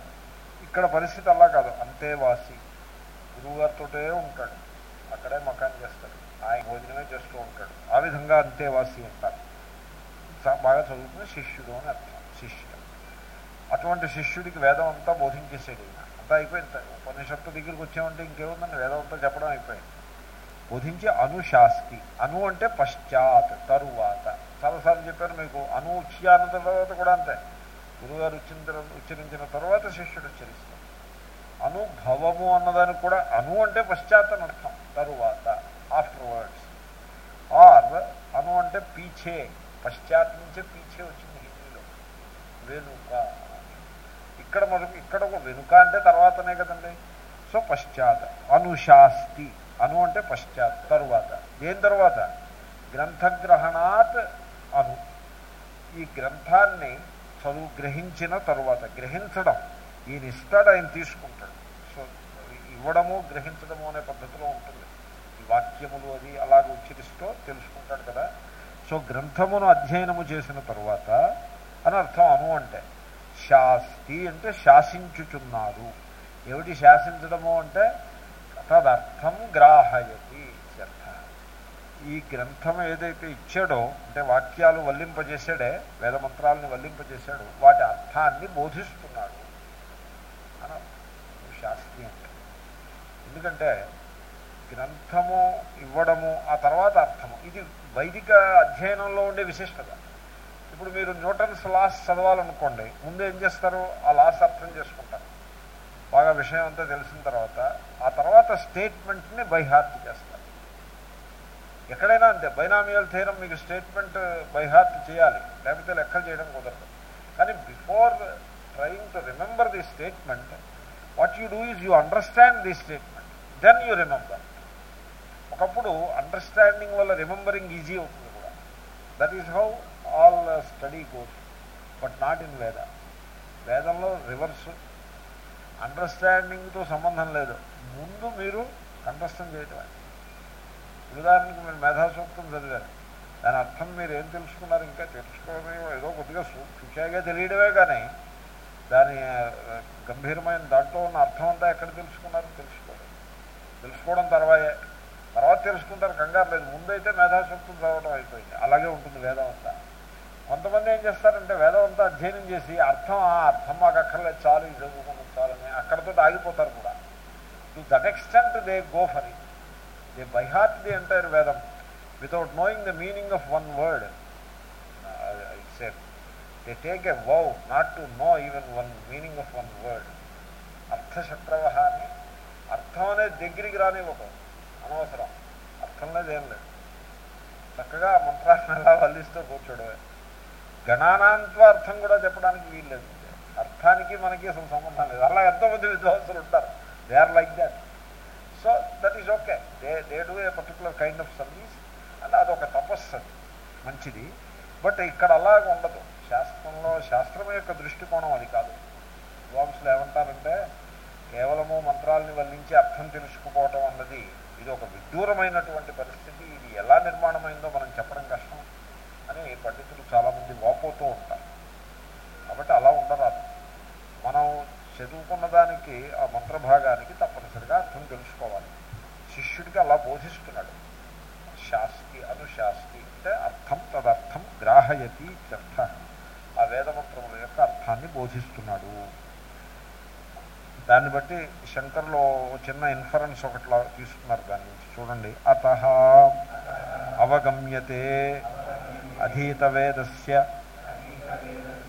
ఇక్కడ పరిస్థితి అలా కాదు. అంతేవాసి గురువుగారితోటే ఉంటాడు. అక్కడే మకాన్ చేస్తాడు. ఆయన భోజనమే చేస్తూ ఉంటాడు. ఆ విధంగా అంతేవాసి ఉంటారు. బాగా చదువుకున్న శిష్యుడు అని అర్థం. శిష్యుడు. అటువంటి శిష్యుడికి వేదం అంతా బోధించేసేది ఈయన. అంతా అయిపోయింది. ఉపనిషత్తు దగ్గరికి వచ్చామంటే ఇంకేముందని వేదం అంతా చెప్పడం అయిపోయింది. బోధించి అనుశాస్తి అను అంటే పశ్చాత్ తరువాత. చాలాసార్లు చెప్పారు మీకు. అను అన్న తర్వాత కూడా అంతే. గురుగారు వచ్చిన ఉచ్చరించిన తర్వాత శిష్యుడు ఉచ్చరిస్తాడు. అనుభవము అన్నదానికి కూడా అను అంటే పశ్చాత్ అర్థం తరువాత ఆఫ్టర్ వర్డ్స్ ఆర్ అను అంటే పీచే పశ్చాత్ నుంచే పీచే వచ్చింది హిందీలో వెనుక ఇక్కడ మనకు ఇక్కడ ఒక వెనుక అంటే తర్వాతనే కదండి సో పశ్చాత్ అనుశాస్తి అను అంటే పశ్చాత్ తరువాత దేని తర్వాత గ్రంథగ్రహణాత్ అను ఈ గ్రంథాన్ని చదువు గ్రహించిన తరువాత గ్రహించడం ఈయన ఇస్తాడు ఆయన తీసుకుంటాడు. సో ఇవ్వడము గ్రహించడము అనే పద్ధతిలో ఉంటుంది. ఈ వాక్యములు అది అలాగే ఉచ్చరిస్తూ తెలుసుకుంటాడు కదా. సో గ్రంథమును అధ్యయనము చేసిన తరువాత అని అర్థం అను అంటే శాస్తి అంటే శాసించుచున్నారు. ఏమిటి శాసించడము అంటే తదర్థం గ్రాహయతి అర్థ. ఈ గ్రంథం ఏదైతే ఇచ్చాడో అంటే వాక్యాలు వల్లింపజేశాడే వేదమంత్రాలని వల్లింపజేశాడు వాటి అర్థాన్ని బోధిస్తున్నాడు. అని శాస్తి శాస్త్రి అంటే. ఎందుకంటే గ్రంథము ఇవ్వడము ఆ తర్వాత అర్థము ఇది వైదిక అధ్యయనంలో ఉండే విశిష్టత. ఇప్పుడు మీరు న్యూటన్స్ లాస్ చదవాలనుకోండి ముందు ఏం చేస్తారు? ఆ లాస్ అర్థం చేసుకుంటారు. బాగా విషయం అంతా తెలిసిన తర్వాత ఆ తర్వాత స్టేట్మెంట్ని బై హార్ట్ చేస్తారు. ఎక్కడైనా అంతే బైనామియల్ థీరం మీకు స్టేట్మెంట్ బై హార్ట్ చేయాలి. లేకపోతే లెక్కలు చేయడం కుదరదు. కానీ before trying to remember the statement what you do is you understand the statement. Then you remember. ఒకప్పుడు అండర్స్టాండింగ్ వల్ల రిమెంబరింగ్ ఈజీ అవుతుంది కూడా. That is how all study goes but not in Veda వేదంలో రివర్స్ అండర్స్టాండింగ్తో సంబంధం లేదు. ముందు మీరు కంఠస్థం చేయటమే. ఉదాహరణకు మీరు మేధాసూక్తం చదివారు. దాని అర్థం మీరు ఏం తెలుసుకున్నారు ఇంకా తెలుసుకోవడం ఏదో కొద్దిగా శుచాయిగా తెలియడమే కానీ దాని గంభీరమైన దాంట్లో ఉన్న అర్థం అంతా ఎక్కడ తెలుసుకున్నారు? తెలుసుకోలేదు తెలుసుకోవడం తర్వాయే. తర్వాత తెలుసుకుంటారు కంగారు లేదు. ముందైతే మేధాశక్తులు చదవడం అయిపోయింది. అలాగే ఉంటుంది వేదం అంతా కొంతమంది ఏం చేస్తారంటే వేదం అంతా అధ్యయనం చేసి అర్థం ఆ అర్థం మాకు అక్కర్లేదు చాలు ఇది చాలు చాలని అక్కడతో ఆగిపోతారు కూడా. To that extent they go for it they by heart the entire Vedam without knowing the meaning of one word it's they take a vow not to know even one meaning of one word అర్థశత్రవ అని అర్థం అనేది దగ్గరికి రానివ్వకూడదు. అనవసరం అర్థం లేదు ఏం లేదు. చక్కగా మంత్రాన్ని అలా వల్లిస్తూ కూర్చోడమే గణానాంత్వ అర్థం కూడా చెప్పడానికి వీల్లేదు అర్థానికి మనకి అసలు సంబంధం లేదు. అలా ఎంతోమంది విద్వాంసులు ఉంటారు. They are like that so that is okay they they do a particular kind of service and అదొక తపస్సు అది. మంచిది. బట్ ఇక్కడ అలాగ ఉండదు. శాస్త్రంలో శాస్త్రం యొక్క దృష్టికోణం అది కాదు. విద్వాంసులు ఏమంటారంటే కేవలము మంత్రాలని వల్లించి అర్థం తెలుసుకోవడం దూరమైనటువంటి పరిస్థితి ఇది ఎలా నిర్మాణమైందో మనం చెప్పడం కష్టం అని పండితులు చాలామంది వాపోతూ ఉంటారు కాబట్టి అలా ఉండరాదు మనం చదువుకున్న దానికి ఆ మంత్రభాగానికి తప్పనిసరిగా అర్థం తెలుసుకోవాలి శిష్యుడికి అలా బోధిస్తున్నాడు శాస్తి అనుశాస్తి అంటే అర్థం తదర్థం గ్రాహయతి ఇత్యర్థ ఆ వేదమంత్రముల యొక్క అర్థాన్ని బోధిస్తున్నాడు దాన్ని బట్టి శంకర్లో చిన్న ఇన్ఫరెన్స్ ఒకటిలా తీసుకున్నారు దాని నుంచి చూడండి అత ते అధీతవేదస్య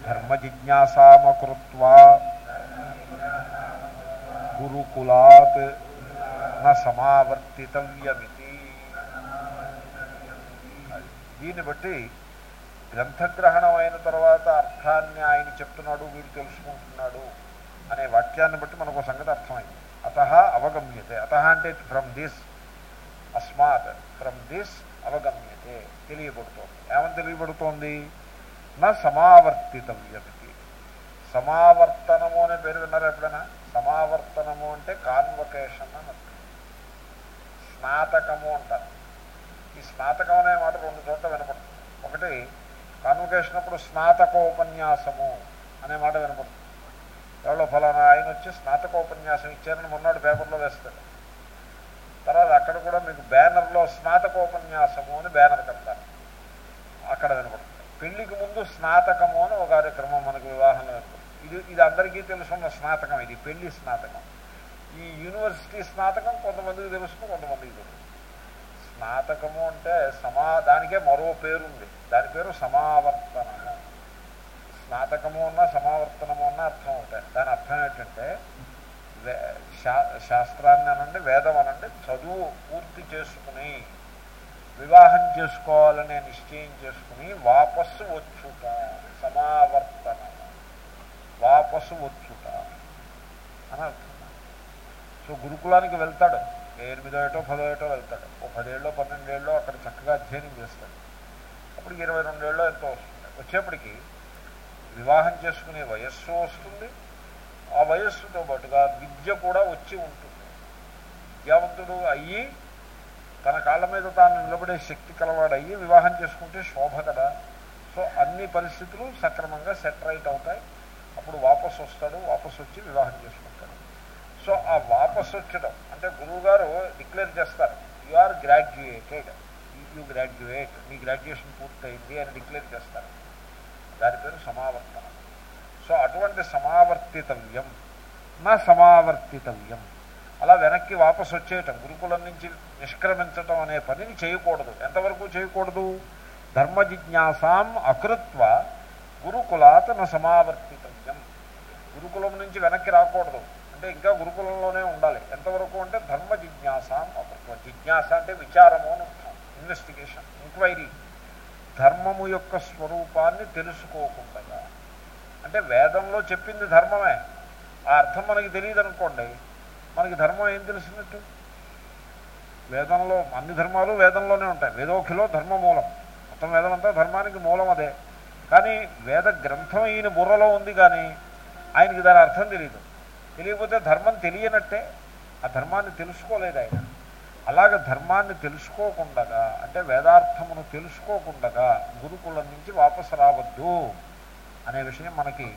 ధర్మజిజ్ఞాసామకృత్వా గురుకులాత్ న సమావర్తితవ్యమితి దీన్ని బట్టి గ్రంథగ్రహణం అయిన తర్వాత అర్థాన్ని ఆయన చెప్తున్నాడు వీడు తెలుసుకుంటున్నాడు అనే వాక్యాన్ని బట్టి మనకు సంగతి అర్థమైంది. అత అవగమ్యతే. అత అంటే ఫ్రమ్ దిస్ అస్మాత్ ఫ్రమ్ దిస్ అవగమ్య తెలియబడుతోంది. ఏమని తెలియబడుతోంది? నా సమావర్తితవ్యతకి సమావర్తనము అనే పేరు విన్నారా ఎప్పుడైనా? సమావర్తనము అంటే కాన్వకేషన్ అని స్నాతకము అంటారు. ఈ స్నాతకం అనే మాట రెండు చోట్ల వినపడుతుంది. ఒకటి కాన్వకేషన్ అప్పుడు స్నాతకోపన్యాసము అనే మాట వినపడుతుంది. ఎవరో ఫలానా ఆయన వచ్చి స్నాతకోపన్యాసం ఇచ్చారని మొన్నటి పేపర్లో వేస్తాడు తర్వాత అక్కడ కూడా మీకు బ్యానర్లో స్నాతకోపన్యాసము అని బ్యానర్ కడతారు. అక్కడ వినపడుతుంది పెళ్ళికి ముందు స్నాతకము అని ఒక కార్యక్రమం మనకు వివాహంలో ఇది ఇది అందరికీ తెలుసున్న స్నాతకం ఇది పెళ్ళి స్నాతకం. ఈ యూనివర్సిటీ స్నాతకం కొంతమందికి తెలుస్తుంది కొంతమందికి తెలుసు స్నాతకము అంటే సమా దానికే మరో పేరుంది. దాని పేరు సమావర్తనము. స్నాతకము ఉన్న సమావర్తనము ఉన్న అర్థం ఉంటాయి దాని అర్థం ఏంటంటే వే- శా- శాస్త్రాన్ని అనండి వేదం అనండి చదువు పూర్తి చేసుకుని వివాహం చేసుకోవాలనే నిశ్చయం చేసుకుని వాపస్సు వచ్చుట సమావర్తన. వాపసు వచ్చుట అని అర్థం. సో గురుకులానికి వెళ్తాడు. ఎనిమిదో ఏటో పదో ఏటో వెళ్తాడు. ఓ పదేళ్ళో పన్నెండేళ్ళో అక్కడ చక్కగా అధ్యయనం చేస్తాడు. అప్పటికి ఇరవై రెండేళ్ళో ఎంతో వస్తుంది. వచ్చేప్పటికి వివాహం చేసుకునే వయస్సు వస్తుంది. ఆ వయస్సుతో పాటుగా విద్య కూడా వచ్చి ఉంటుంది. విద్యావంతుడు అయ్యి తన కాళ్ళ మీద తాను నిలబడే శక్తి కలవాడయ్యి వివాహం చేసుకుంటే శోభ కదా. సో అన్ని పరిస్థితులు సక్రమంగా సెటరైట్ అవుతాయి. అప్పుడు వాపసు వస్తాడు వాపసు వచ్చి వివాహం చేసుకుంటాడు. సో ఆ వాపసు వచ్చడం అంటే గురువుగారు డిక్లేర్ చేస్తారు you are graduated you graduate me graduation పూర్తయింది అని డిక్లేర్ చేస్తారు. దాని పేరు సమావర్తనం. సో అటువంటి సమావర్తితవ్యం నా సమావర్తితవ్యం. అలా వెనక్కి వాపసు వచ్చేయటం గురుకులం నుంచి నిష్క్రమించటం అనే పనిని చేయకూడదు. ఎంతవరకు చేయకూడదు? ధర్మ జిజ్ఞాసాం అకృత్వ గురుకులాతన సమావర్తితవ్యం. గురుకులం నుంచి వెనక్కి రాకూడదు. అంటే ఇంకా గురుకులంలోనే ఉండాలి. ఎంతవరకు అంటే ధర్మ జిజ్ఞాసాం అకృత్వ. జిజ్ఞాస అంటే విచారము అని ఇన్వెస్టిగేషన్ ఎంక్వైరీ ధర్మము యొక్క స్వరూపాన్ని తెలుసుకోకుండా. అంటే వేదంలో చెప్పింది ధర్మమే. ఆ అర్థం మనకి తెలియదు అనుకోండి మనకి ధర్మం ఏం తెలిసినట్టు? వేదంలో అన్ని ధర్మాలు వేదంలోనే ఉంటాయి. వేదోఖిలో ధర్మ మూలం. మొత్తం వేదం అంతా ధర్మానికి మూలం అదే. కానీ వేద గ్రంథం ఈయన బుర్రలో ఉంది కానీ ఆయనకి దాని అర్థం తెలియదు తెలియకపోతే ధర్మం తెలియనట్టే ఆ ధర్మాన్ని తెలుసుకోలేదు ఆయన. అలాగ ధర్మాన్ని తెలుసుకోకుండా అంటే వేదార్థమును తెలుసుకోకుండా గురుకులం నుంచి వాపసు రావద్దు అనే విషయం మనకి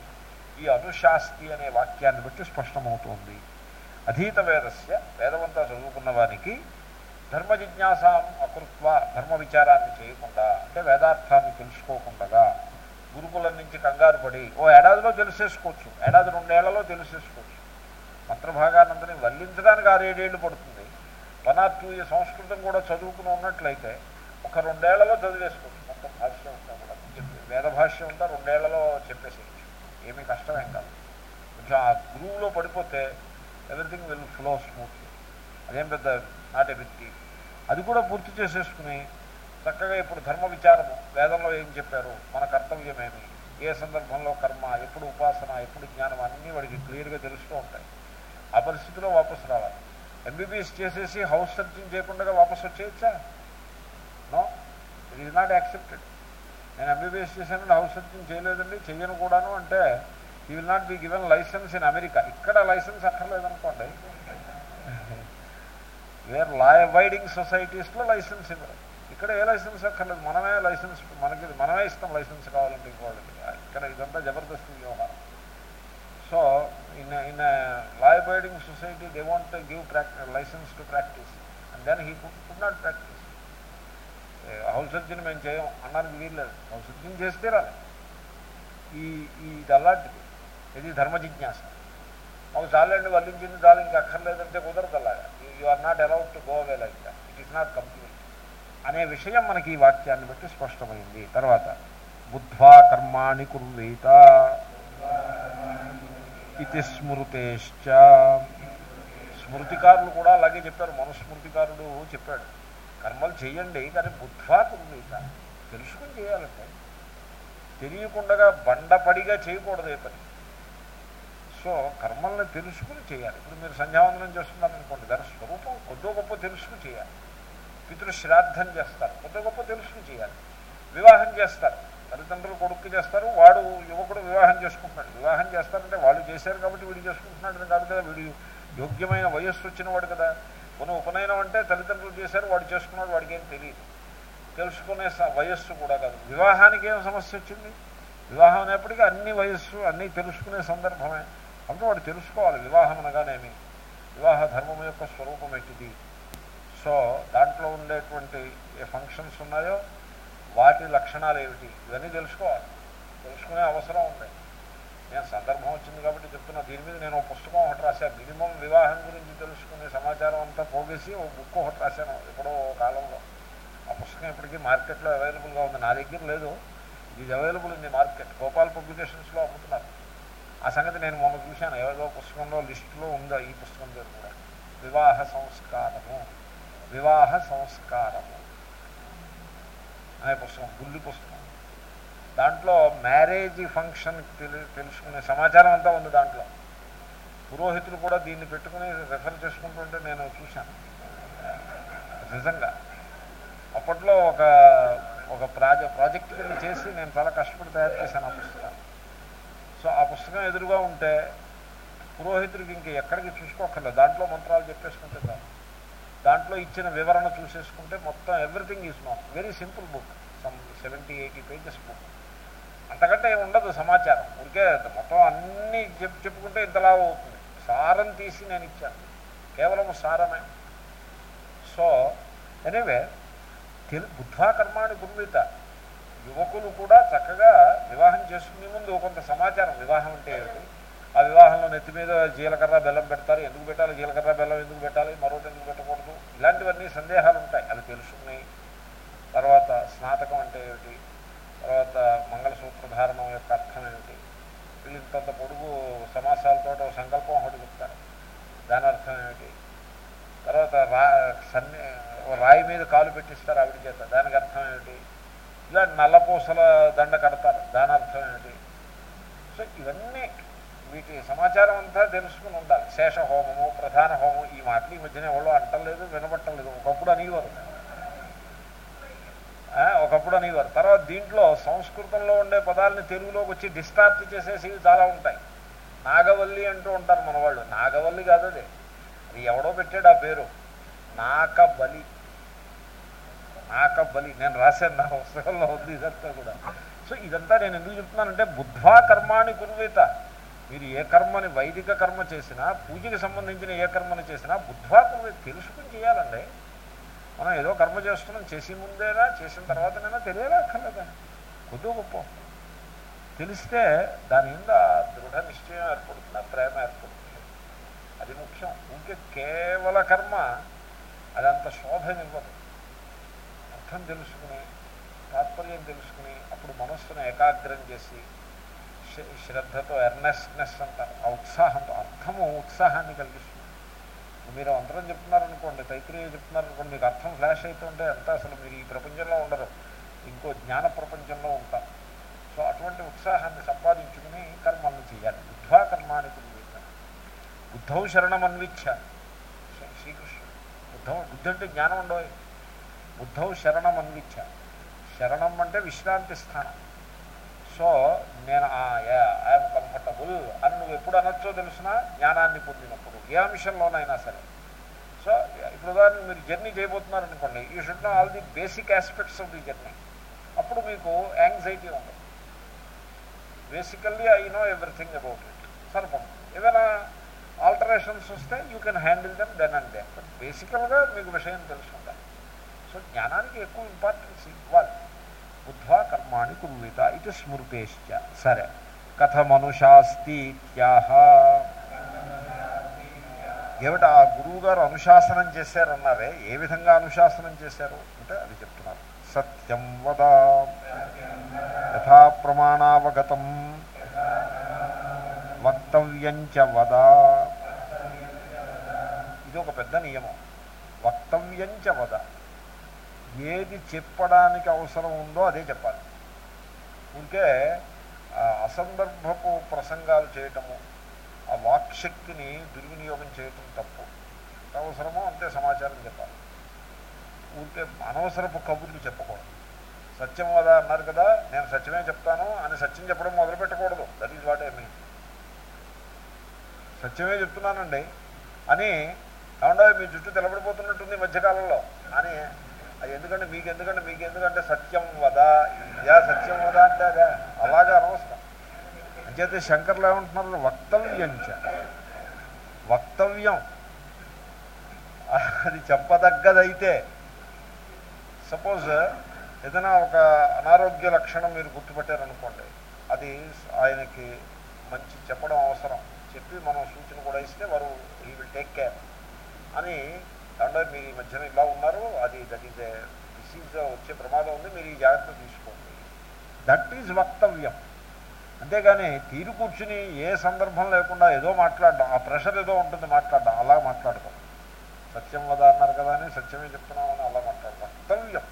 ఈ అనుశాస్తి అనే వాక్యాన్ని బట్టి స్పష్టమవుతోంది. అధీత వేదస్య వేదవంతా చదువుకున్న వారికి ధర్మ జిజ్ఞాసాం అకృత్వ ధర్మ విచారాన్ని చేయకుండా అంటే వేదార్థాన్ని తెలుసుకోకుండా గురుకులం నుంచి కంగారు పడి ఓ ఏడాదిలో తెలిసేసుకోవచ్చు ఏడాది రెండేళ్ళలో తెలిసేసుకోవచ్చు. మంత్రభాగానందని వల్లించడానికి ఆరేడేళ్ళు పడుతుంది. వన్ ఆర్ టూ ఇయర్ సంస్కృతం కూడా చదువుకుని ఉన్నట్లయితే ఒక రెండేళ్ళలో చదివేసుకోవచ్చు. మొత్తం భాష్యం అంతా కూడా వేద భాష్యం అంతా రెండేళ్ళలో చెప్పేసేయచ్చు. ఏమీ కష్టమేం కాదు. కొంచెం ఆ గురువులో పడిపోతే ఎవ్రీథింగ్ విల్ ఫ్లో స్మూత్లీ అదేం పెద్ద నాట్ ఎ బిగ్ అది కూడా పూర్తి చేసేసుకుని చక్కగా ఇప్పుడు ధర్మ విచారము వేదంలో ఏం చెప్పారు? మన కర్తవ్యమేమి? ఏ సందర్భంలో కర్మ? ఎప్పుడు ఉపాసన? ఎప్పుడు జ్ఞానం? అన్నీ వాడికి క్లియర్గా తెలుస్తూ ఉంటాయి. ఆ పరిస్థితిలో వాపసు రావాలి. ఎంబీబీఎస్ చేసేసి హౌస్ సర్చింగ్ చేయకుండా వాపసు వచ్చేయచ్చా? No it is not accepted నేను ఎంబీబీఎస్ చేశానండి హౌస్ సర్చింగ్ చేయలేదండి. చెయ్యను కూడాను అంటే you will not be given license in America ఇక్కడ లైసెన్స్ అక్కర్లేదనుకోండి. వేర్ లా అవాయిడింగ్ సొసైటీస్లో లైసెన్స్ ఇవ్వరు. ఇక్కడ ఏ లైసెన్స్ అక్కర్లేదు. మనమే లైసెన్స్ మనకి మనమే ఇస్తాం లైసెన్స్ కావాలంటే ఇంకోళ్ళకి ఇక్కడ ఇదంతా జబర్దస్త్ వ్యవహారం. So in in law avoiding society they want give practice license to practice and then he could not practice house surgeon మేము చేయం అన్నానికి వీల్లేదు. హౌస్ సర్జన్ చేస్తే రాలి ఈ ఈ ఇది అలాంటిది. ఇది ధర్మ జిజ్ఞాస. మాకు చాలండి వల్లించింది చాలు ఇంకా అక్కర్లేదంటే కుదరదు అలాగా you are not allowed to go away like that it is not complete అనే విషయం మనకి ఈ వాక్యాన్ని బట్టి స్పష్టమైంది. తర్వాత బుద్ధ్వా కర్మాణి కుర్వీత ఇది స్మృతేశ్చ. స్మృతికారులు కూడా అలాగే చెప్పారు. మనుస్మృతికారుడు చెప్పాడు. కర్మలు చేయండి కానీ బుద్ధ్వా కుర్వీత తెలుసుకుని చేయాలంటే. తెలియకుండా బండపడిగా చేయకూడదు ఏ పని. సో కర్మల్ని తెలుసుకుని చేయాలి. ఇప్పుడు మీరు సంధ్యావందనం చేస్తున్నారనుకోండి దాని స్వరూపం కొద్దో గొప్ప తెలుసుకుని చేయాలి. పితృశ్రాద్ధం చేస్తారు కొద్ది గొప్ప తెలుసుకుని చేయాలి. వివాహం చేస్తారు తల్లిదండ్రులు కొడుకు చేస్తారు వాడు యువకుడు వివాహం చేసుకుంటున్నాడు. వివాహం చేస్తారంటే వాళ్ళు చేశారు కాబట్టి వీడు చేసుకుంటున్నాడు కాదు కదా వీడు యోగ్యమైన వయస్సు వచ్చిన వాడు కదా కొన్ని ఉపనయనం అంటే తల్లిదండ్రులు చేశారు వాడు చేసుకున్నాడు వాడికి ఏం తెలియదు. తెలుసుకునే వయస్సు కూడా కాదు. వివాహానికి ఏం సమస్య వచ్చింది? వివాహం అనేప్పటికీ అన్ని వయస్సు అన్నీ తెలుసుకునే సందర్భమే. అంటే వాడు తెలుసుకోవాలి. వివాహం అనగానేమి? వివాహ ధర్మం యొక్క స్వరూపం ఎట్టిది సో దాంట్లో ఉండేటువంటి ఏ ఫంక్షన్స్ ఉన్నాయో వాటి లక్షణాలు ఏమిటి? ఇవన్నీ తెలుసుకోవాలి. తెలుసుకునే అవసరం ఉంది. నేను సందర్భం వచ్చింది కాబట్టి చెప్తున్నా. దీని మీద నేను ఒక పుస్తకం ఒకటి రాశాను మినిమం వివాహం గురించి తెలుసుకునే సమాచారం అంతా పోగేసి ఒక బుక్ ఒకటి రాశాను ఎప్పుడో కాలంలో. ఆ పుస్తకం ఇప్పటికీ మార్కెట్లో అవైలబుల్గా ఉంది. నా దగ్గర లేదు. ఇది అవైలబుల్ ఉంది మార్కెట్. గోపాల్ పబ్లికేషన్స్లో అమ్ముతున్నారు. ఆ సంగతి నేను మొన్న చూశాను. ఏదో పుస్తకంలో లిస్టులో ఉందా ఈ పుస్తకం పేరు కూడా? వివాహ సంస్కారము. వివాహ సంస్కారము అనే పుస్తకం బుల్లి పుస్తకం. దాంట్లో మ్యారేజ్ ఫంక్షన్ తెలి తెలుసుకునే సమాచారం అంతా ఉంది దాంట్లో. పురోహితులు కూడా దీన్ని పెట్టుకుని రెఫర్ చేసుకుంటుంటే నేను చూశాను. నిజంగా. అప్పట్లో ఒక ఒక ప్రాజె ప్రాజెక్ట్ కింద చేసి నేను చాలా కష్టపడి తయారు చేశాను ఆ పుస్తకాన్ని. సో ఆ పుస్తకం ఎదురుగా ఉంటే పురోహితుడికి ఇంక ఎక్కడికి చూసుకోకర్లేదు దాంట్లో మంత్రాలు చెప్పేసుకుంటే కాదు దాంట్లో ఇచ్చిన వివరణ చూసేసుకుంటే మొత్తం everything is no. Very simple book. Some seventy eighty pages book. అంతకంటే ఉండదు సమాచారం. ఊరికే మొత్తం అన్నీ చెప్పు చెప్పుకుంటే ఇంతలా అవుతుంది. సారం తీసి నేను ఇచ్చాను. కేవలం సారమే. సో ఎనీవే తెలు బుద్ధా కర్మాన్ని గుర్మిత యువకులు కూడా చక్కగా వివాహం చేసుకునే ముందు కొంత సమాచారం వివాహం అంటే ఏమిటి? ఆ వివాహంలో నెత్తి మీద జీలకర్ర బెల్లం పెడతారు. ఎందుకు పెట్టాలి? జీలకర్ర బెల్లం ఎందుకు పెట్టాలి? మరొకటి ఎందుకు పెట్టకూడదు? ఇలాంటివన్నీ సందేహాలు ఉంటాయి అవి తెలుసుకుని తర్వాత స్నాతకం అంటే ఏమిటి? తర్వాత మంగళసూత్రధారణం యొక్క అర్థం ఏమిటి? వీళ్ళు ఇంతంత పొడుగు సమాసాలతో సంకల్పం ఒకటి చెప్తారు. దాని అర్థం ఏమిటి? తర్వాత రా సన్ని రాయి మీద కాలు పెట్టిస్తారు ఆవిడ చేత. దానికి అర్థం ఏమిటి? ఇలా నల్లపూసల దండ కడతారు దాని అర్థం ఏమిటి సో ఇవన్నీ వీటి సమాచారం అంతా తెలుసుకుని ఉండాలి. శేష హోమము ప్రధాన హోమం ఈ మాటలు ఈ మధ్యన ఎవరో అంటలేదు వినబట్టలేదు. ఒకప్పుడు అనేవారు. ఒకప్పుడు అనేవారు. తర్వాత దీంట్లో సంస్కృతంలో ఉండే పదాలని తెలుగులోకి వచ్చి డిస్టార్ట్ చేసేసి చాలా ఉంటాయి. నాగవల్లి అంటూ ఉంటారు మన వాళ్ళు నాగవల్లి కాదు అది. అది ఎవడో పెట్టాడు ఆ పేరు. నాకబలి నాకబలి నేను రాశాను నా పుస్తకంలో ఉంది ఇదంతా కూడా. సో ఇదంతా నేను ఎందుకు చెప్తున్నానంటే బుద్ధ్వా కర్మాని కుర్వేత. మీరు ఏ కర్మని వైదిక కర్మ చేసినా పూజకి సంబంధించిన ఏ కర్మని చేసినా బుద్ధ్వా కుర్వేత తెలుసుకుని చేయాలండి. మనం ఏదో కర్మ చేస్తున్నాం చేసి ముందేనా చేసిన తర్వాతనైనా తెలియాలా? అక్కర్లేదా? కొద్ది గొప్ప. తెలిస్తే దాని మీద దృఢ నిశ్చయం ఏర్పడుతుంది ప్రేమ ఏర్పడుతుంది. అది ముఖ్యం. ఇంకే కేవల కర్మ అదంత శోభనివ్వదు అర్థం తెలుసుకుని తాత్పర్యం తెలుసుకుని అప్పుడు మనస్సును ఏకాగ్రం చేసి శ్రద్ధతో ఎర్నెస్నెస్ అంటారు ఆ ఉత్సాహంతో అర్థము ఉత్సాహాన్ని కలిగిస్తుంది. మీరు అందరం చెప్తున్నారనుకోండి తైత్రీయ చెప్తున్నారనుకోండి మీకు అర్థం ఫ్లాష్ అవుతుంటే అంతా అసలు మీరు ఈ ప్రపంచంలో ఉండరు ఇంకో జ్ఞాన ప్రపంచంలో ఉంటారు. సో అటువంటి ఉత్సాహాన్ని సంపాదించుకుని కర్మలను చేయాలి. బుద్ధ్వా కర్మాన్ని బుద్ధం శరణం అన్విచ్ఛ శ్రీకృష్ణుడు. బుద్ధం బుద్ధి అంటే జ్ఞానం ఉండవు బుద్ధౌ శరణమన్విచ్చ. శరణం అంటే విశ్రాంతి స్థానం. సో నేను ఐఎమ్ కంఫర్టబుల్ అని నువ్వు ఎప్పుడు అనొచ్చో తెలిసినా? జ్ఞానాన్ని పొందినప్పుడు. ఏ అంశంలోనైనా సరే. సో ఇప్పుడు ఉదాహరణ మీరు జర్నీ చేయబోతున్నారు అనుకోండి. You should know all the basic aspects of the journey అప్పుడు మీకు యాంగ్జైటీ ఉండదు. Basically I know everything about it సరిపడుతుంది ఏదైనా ఆల్టరేషన్స్ వస్తే you can handle them then and then but బేసికల్గా మీకు విషయం తెలుసు. సో జ్ఞానానికి ఎక్కువ ఇంపార్టెన్స్ ఇవ్వాలి బుద్ధ్వా కర్మాణి కురువిత ఇది స్మృతేశ్చ. సరే. కథమనుశాస్తిత్యాహ. ఏమిటి? ఆ గురువు గారు అనుశాసనం చేశారన్నారే. ఏ విధంగా అనుశాసనం చేశారు? అంటే అది చెప్తున్నారు. సత్యం వద. యథా ప్రమాణావగతం. వక్తవ్యంచ వద. ఇది ఒక పెద్ద నియమం. వక్తవ్యంచ వద. ఏది చెప్పడానికి అవసరం ఉందో అదే చెప్పాలి. ఉంటే అసందర్భపు ప్రసంగాలు చేయటము ఆ వాక్శక్తిని దుర్వినియోగం చేయటం తప్పు. ఎంత అవసరమో అంతే సమాచారం చెప్పాలి. ఊరికే అనవసరపు కబుర్లు చెప్పకూడదు. సత్యం వదా అన్నారు కదా నేను సత్యమే చెప్తాను అని సత్యం చెప్పడం మొదలు పెట్టకూడదు. That is what I mean సత్యమే చెప్తున్నానండి. అని ఏమంటే మీ జుట్టు తెలబడిపోతున్నట్టుంది మధ్యకాలంలో. అని అది ఎందుకంటే మీకు ఎందుకంటే మీకు ఎందుకంటే సత్యం వదా? యా సత్యం వదా అంటే అదే. అలాగే అనవసరం. అంచేతే శంకర్లు ఏమంటున్నారు? వక్తవ్యంచ వక్తవ్యం. అది చెప్పదగ్గదైతే సపోజ్ ఏదైనా ఒక అనారోగ్య లక్షణం మీరు గుర్తుపెట్టారనుకోండి అది ఆయనకి మంచి చెప్పడం అవసరం. చెప్పి మనం సూచన కూడా ఇస్తే వారు హీ విల్ టేక్ కేర్ అని అంటే మీరు ఈ మధ్యన ఇలా ఉన్నారు అది దట్ ఈజ్ డిసీజ్ వచ్చే ప్రమాదం ఉంది మీరు ఈ జాగ్రత్త తీసుకోండి. దట్ ఈజ్ వక్తవ్యం. అంతేగాని తీరు కూర్చుని ఏ సందర్భం లేకుండా ఏదో మాట్లాడడం ఆ ప్రెషర్ ఏదో ఉంటుంది మాట్లాడడం అలా మాట్లాడతాం సత్యం వదా అన్నారు కదా అని సత్యమే చెప్తున్నామని అలా మాట్లాడతాం వక్తవ్యం.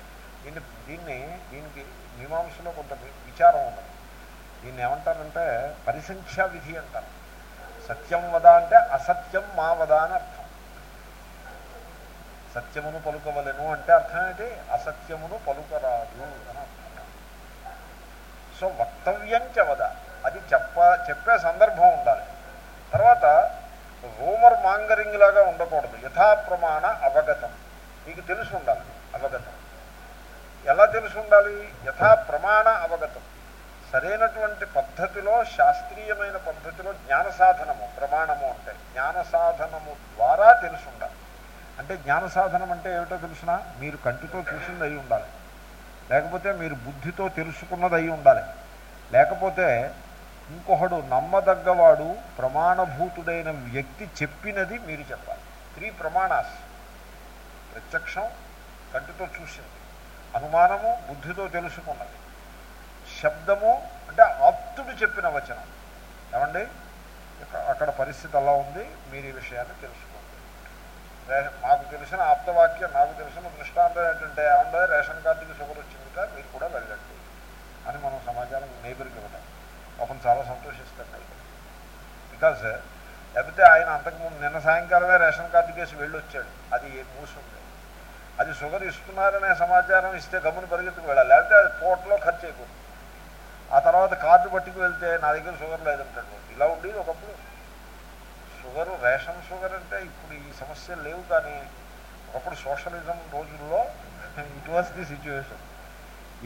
దీన్ని దీన్ని దీనికి మీమాంసలో కొంత విచారం ఉన్నది. దీన్ని ఏమంటారంటే పరిసంఖ్యా విధి అంటారు. సత్యం వదా అంటే అసత్యం మా వదా అని అర్థం. సత్యమును పలుకవలను అంటే అర్థం ఏంటి? అసత్యమును పలుకరాదు అని అర్థం. సో వక్తవ్యం చెవద. అది చెప్ప చెప్పే సందర్భం ఉండాలి. తర్వాత రూమర్ మాంగరింగ్ లాగా ఉండకూడదు. యథాప్రమాణ అవగతం. మీకు తెలిసి ఉండాలి అవగతం. ఎలా తెలిసి ఉండాలి? యథా ప్రమాణ అవగతం. సరైనటువంటి పద్ధతిలో శాస్త్రీయమైన పద్ధతిలో జ్ఞాన సాధనము ప్రమాణము అంటే జ్ఞాన సాధనము ద్వారా తెలుసుండాలి అంటే జ్ఞాన సాధనం అంటే ఏమిటో తెలిసిన మీరు కంటితో చూసింది అయి ఉండాలి. లేకపోతే మీరు బుద్ధితో తెలుసుకున్నది అయి ఉండాలి. లేకపోతే ఇంకొకడు నమ్మదగ్గవాడు ప్రమాణభూతుడైన వ్యక్తి చెప్పినది మీరు చెప్పాలి. త్రీ ప్రమాణాస్. ప్రత్యక్షం కంటితో చూసింది. అనుమానము బుద్ధితో తెలుసుకున్నది. శబ్దము అంటే ఆప్తుడు చెప్పిన వచనం. ఏమండి? అక్కడ పరిస్థితి అలా ఉంది. మీరు ఈ విషయాన్ని తెలుసుకోండి మాకు తెలిసిన ఆప్తవాక్యం నాకు తెలిసిన దృష్టాంతం ఏంటంటే ఏమంటే రేషన్ కార్డుకి షుగర్ వచ్చింది కదా మీరు కూడా వెళ్ళండి అని మనం సమాచారం నేబర్కి ఇవ్వడం పాపం చాలా సంతోషిస్తాడు. బికాజ్ లేకపోతే ఆయన అంతకుముందు నిన్న సాయంకాలమే రేషన్ కార్డు కేసు వెళ్ళొచ్చాడు. అది మూసుంది అది షుగర్ ఇస్తున్నారనే సమాచారం ఇస్తే గమ్మును పరిగెత్తుకు వెళ్ళాలి. లేకపోతే అది పోట్లో ఖర్చు అయిపోతుంది. ఆ తర్వాత కార్డు పట్టుకు వెళ్తే నా దగ్గర షుగర్ లేదంటాడు. ఇలా ఉండేది ఒకప్పుడు. షుగర్ రేషన్ షుగర్ అంటే ఇప్పుడు ఈ సమస్యలు లేవు కానీ ఒకప్పుడు సోషలిజం రోజుల్లో ఇట్ వాస్ ది సిచ్యువేషన్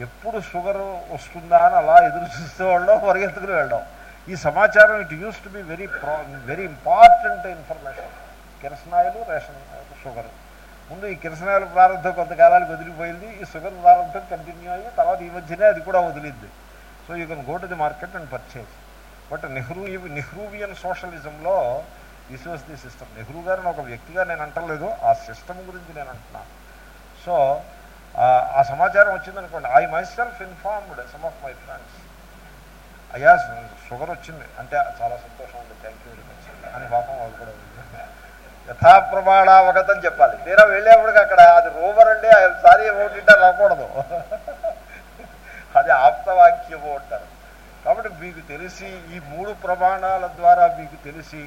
ఎప్పుడు షుగర్ వస్తుందా అని అలా ఎదురు చూస్తే వెళ్ళడం పరిగెత్తుకుని వెళ్ళడం. ఈ సమాచారం it used to be very very important information. కిరసనాయలు ration sugar. ముందు ఈ కిరసనాయల ప్రారంభం కొంతకాలానికి వదిలిపోయింది. ఈ షుగర్ ప్రారంభం కంటిన్యూ అయ్యి తర్వాత ఈ మధ్యనే అది కూడా వదిలింది. So you can go to the market and purchase. But Nehru Nehruvian సోషలిజంలో this the system Nehru గారిని ఒక వ్యక్తిగా నేను అంటలేదు ఆ సిస్టమ్ గురించి నేను అంటున్నాను. సో ఆ సమాచారం వచ్చిందనుకోండి I myself informed some of my friends అయ్యా షుగర్ వచ్చింది. అంటే చాలా సంతోషం ఉంది. థ్యాంక్ యూ వెరీ మచ్ అని పాపం వాళ్ళు కూడా యథాప్రమాణావగతం చెప్పాలి. తీరా వెళ్ళేప్పటికి అక్కడ అది రోవర్ అండి సారీ ఓటింటే రాకూడదు. అది ఆప్తవాక్యము అంటారు. కాబట్టి మీకు తెలిసి ఈ మూడు ప్రమాణాల ద్వారా మీకు తెలిసి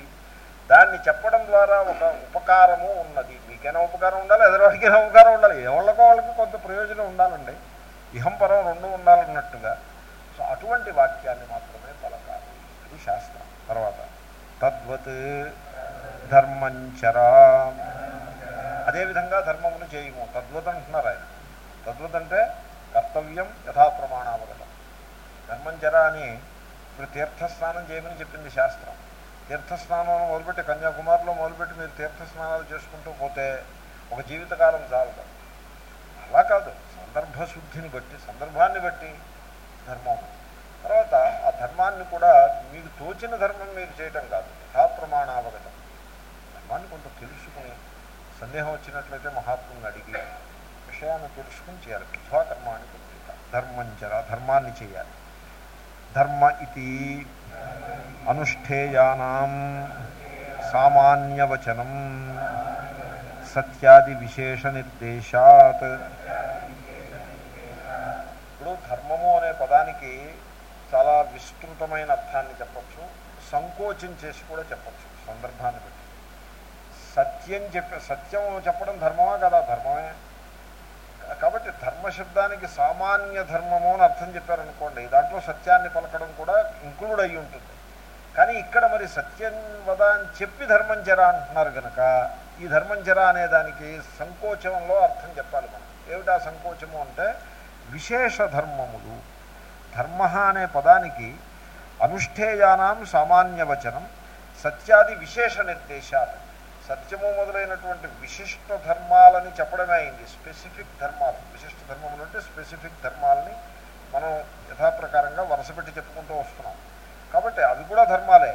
దాన్ని చెప్పడం ద్వారా ఒక ఉపకారము ఉన్నది. మీకైనా ఉపకారం ఉండాలి ఎదురువాడికైనా ఉపకారం ఉండాలి. ఎవరికో వాళ్ళకి కొంత ప్రయోజనం ఉండాలండి. ఇహంపరం రెండు ఉండాలన్నట్టుగా. సో అటువంటి వాక్యాన్ని మాత్రమే పలకాలి. ఇది శాస్త్రం. తర్వాత తద్వత్ ధర్మంచరా అదేవిధంగా ధర్మమును చేయము. తద్వత్ అంటున్నారు ఆయన. తద్వత్ అంటే కర్తవ్యం యథాప్రమాణావగతం ధర్మంచరా అని ఇప్పుడు తీర్థస్నానం చేయమని చెప్పింది శాస్త్రం. తీర్థస్నానం మొదలుపెట్టి కన్యాకుమారిలో మొదలుపెట్టి మీరు తీర్థస్నానాలు చేసుకుంటూ పోతే ఒక జీవితకాలం చాలదు అలా కాదు. సందర్భశుద్ధిని బట్టి సందర్భాన్ని బట్టి ధర్మం. తర్వాత ఆ ధర్మాన్ని కూడా మీకు తోచిన ధర్మం మీరు చేయటం కాదు. యథాప్రమాణావగతం. ధర్మాన్ని కొంత తెలుసుకుని సందేహం వచ్చినట్లయితే మహాత్ముని అడిగి విషయాన్ని తెలుసుకుని చేయాలి. కృత్వా కర్మాన్ని ధర్మం ధర్మంచర ధర్మాన్ని చేయాలి. ధర్మ ఇది అనుష్ఠేయానాం సామాన్యవచనం సత్యాది విశేష నిర్దేశాత్ ఇప్పుడు ధర్మము అనే పదానికి చాలా విస్తృతమైన అర్థాన్ని చెప్పచ్చు సంకోచం చేసి కూడా చెప్పచ్చు సందర్భాన్ని బట్టి. సత్యం చెప్ప సత్యం చెప్పడం ధర్మమా కదా? ధర్మమే. కాబట్టి ధర్మశబ్దానికి సామాన్య ధర్మము అని అర్థం చెప్పారనుకోండి దాంట్లో సత్యాన్ని పలకడం కూడా ఇంక్లూడ్ అయి ఉంటుంది. కానీ ఇక్కడ మరి సత్యం వద అని చెప్పి ధర్మంచర అంటున్నారు కనుక ఈ ధర్మం అనే దానికి సంకోచంలో అర్థం చెప్పాలి మనం. ఏమిటా సంకోచము అంటే విశేష ధర్మములు. ధర్మ అనే పదానికి అనుష్ఠేయానాం సామాన్యవచనం సత్యాది విశేష నిర్దేశాలు. సత్యము మొదలైనటువంటి విశిష్ట ధర్మాలని చెప్పడమే అయింది. స్పెసిఫిక్ ధర్మాలు. విశిష్ట ధర్మములు అంటే స్పెసిఫిక్ ధర్మాలని మనం యథాప్రకారంగా వరుసపెట్టి చెప్పుకుంటూ వస్తున్నాం. కాబట్టి అవి కూడా ధర్మాలే.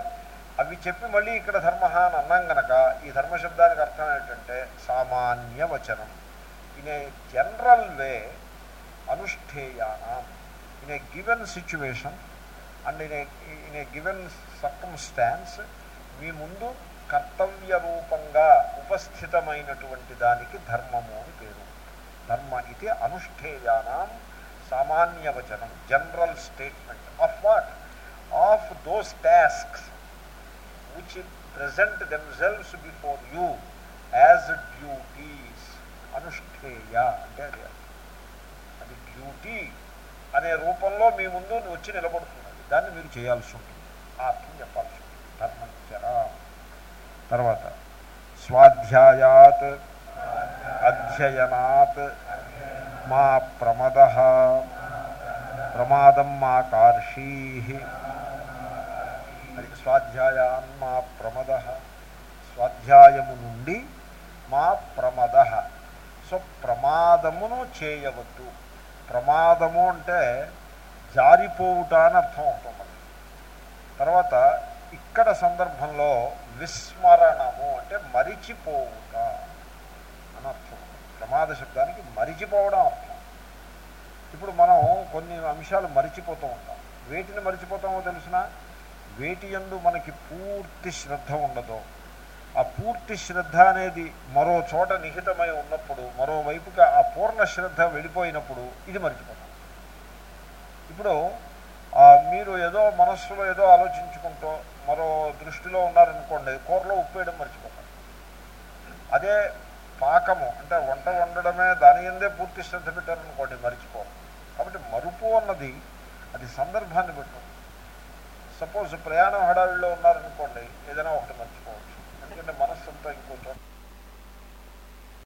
అవి చెప్పి మళ్ళీ ఇక్కడ ధర్మ అని అన్నాం గనక ఈ ధర్మశబ్దానికి అర్థం ఏంటంటే సామాన్య వచనం. In a general way అనుష్ఠేయానం. In a given situation and in a in a given circumstances మీ ముందు కర్తవ్య రూపంగా ఉపస్థితమైనటువంటి దానికి ధర్మము అని పేరు. ధర్మ ఇది అనుష్ఠేయానం సామాన్యవచనం general statement of what of those tasks which present themselves before you as duties అనుష్ఠేయ అంటే అది. అది డ్యూటీ అనే రూపంలో మీ ముందు వచ్చి నిలబడుతున్నది. దాన్ని మీరు చేయాల్సి ఉంటుంది. ఆ అర్థం చెప్పాల్సి ఉంటుంది. ధర్మంచరా తర్వాత స్వాధ్యాయాత్ అధ్యయనాత్ మా ప్రమద ప్రమాదం మా కార్షీ అది స్వాధ్యాయాన్ మా ప్రమద స్వాధ్యాయము నుండి మా ప్రమద సో ప్రమాదమును చేయవద్దు. ప్రమాదము అంటే జారిపోవుట అని అర్థం అవుతుంది. తర్వాత ఇక్కడ సందర్భంలో విస్మరణము అంటే మరిచిపోవుట అని అర్థం. ప్రమాద శబ్దానికి మరిచిపోవడం అర్థం. ఇప్పుడు మనం కొన్ని అంశాలు మరిచిపోతూ ఉంటాం. వేటిని మరిచిపోతామో తెలిసిన? వేటి ఎందు మనకి పూర్తి శ్రద్ధ ఉండదో. ఆ పూర్తి శ్రద్ధ అనేది మరో చోట నిహితమై ఉన్నప్పుడు మరోవైపుగా ఆ పూర్ణ శ్రద్ధ వెళ్ళిపోయినప్పుడు ఇది మర్చిపోతాం. ఇప్పుడు మీరు ఏదో మనస్సులో ఏదో ఆలోచించుకుంటూ మరో దృష్టిలో ఉన్నారనుకోండి కూరలో ఉప్పు వేయడం మర్చిపోతారు అదే పాకము అంటే వంట వండడమే దాని ఎందే పూర్తి శ్రద్ధ పెట్టారనుకోండి మర్చిపోరు. కాబట్టి మరుపు అన్నది అది సందర్భాన్ని పెట్టు సపోజ్ ప్రయాణం హడావిడిలో ఉన్నారనుకోండి ఏదైనా ఒకటి మర్చిపోవచ్చు. ఎందుకంటే మనస్సు ఎంత మర్చిపో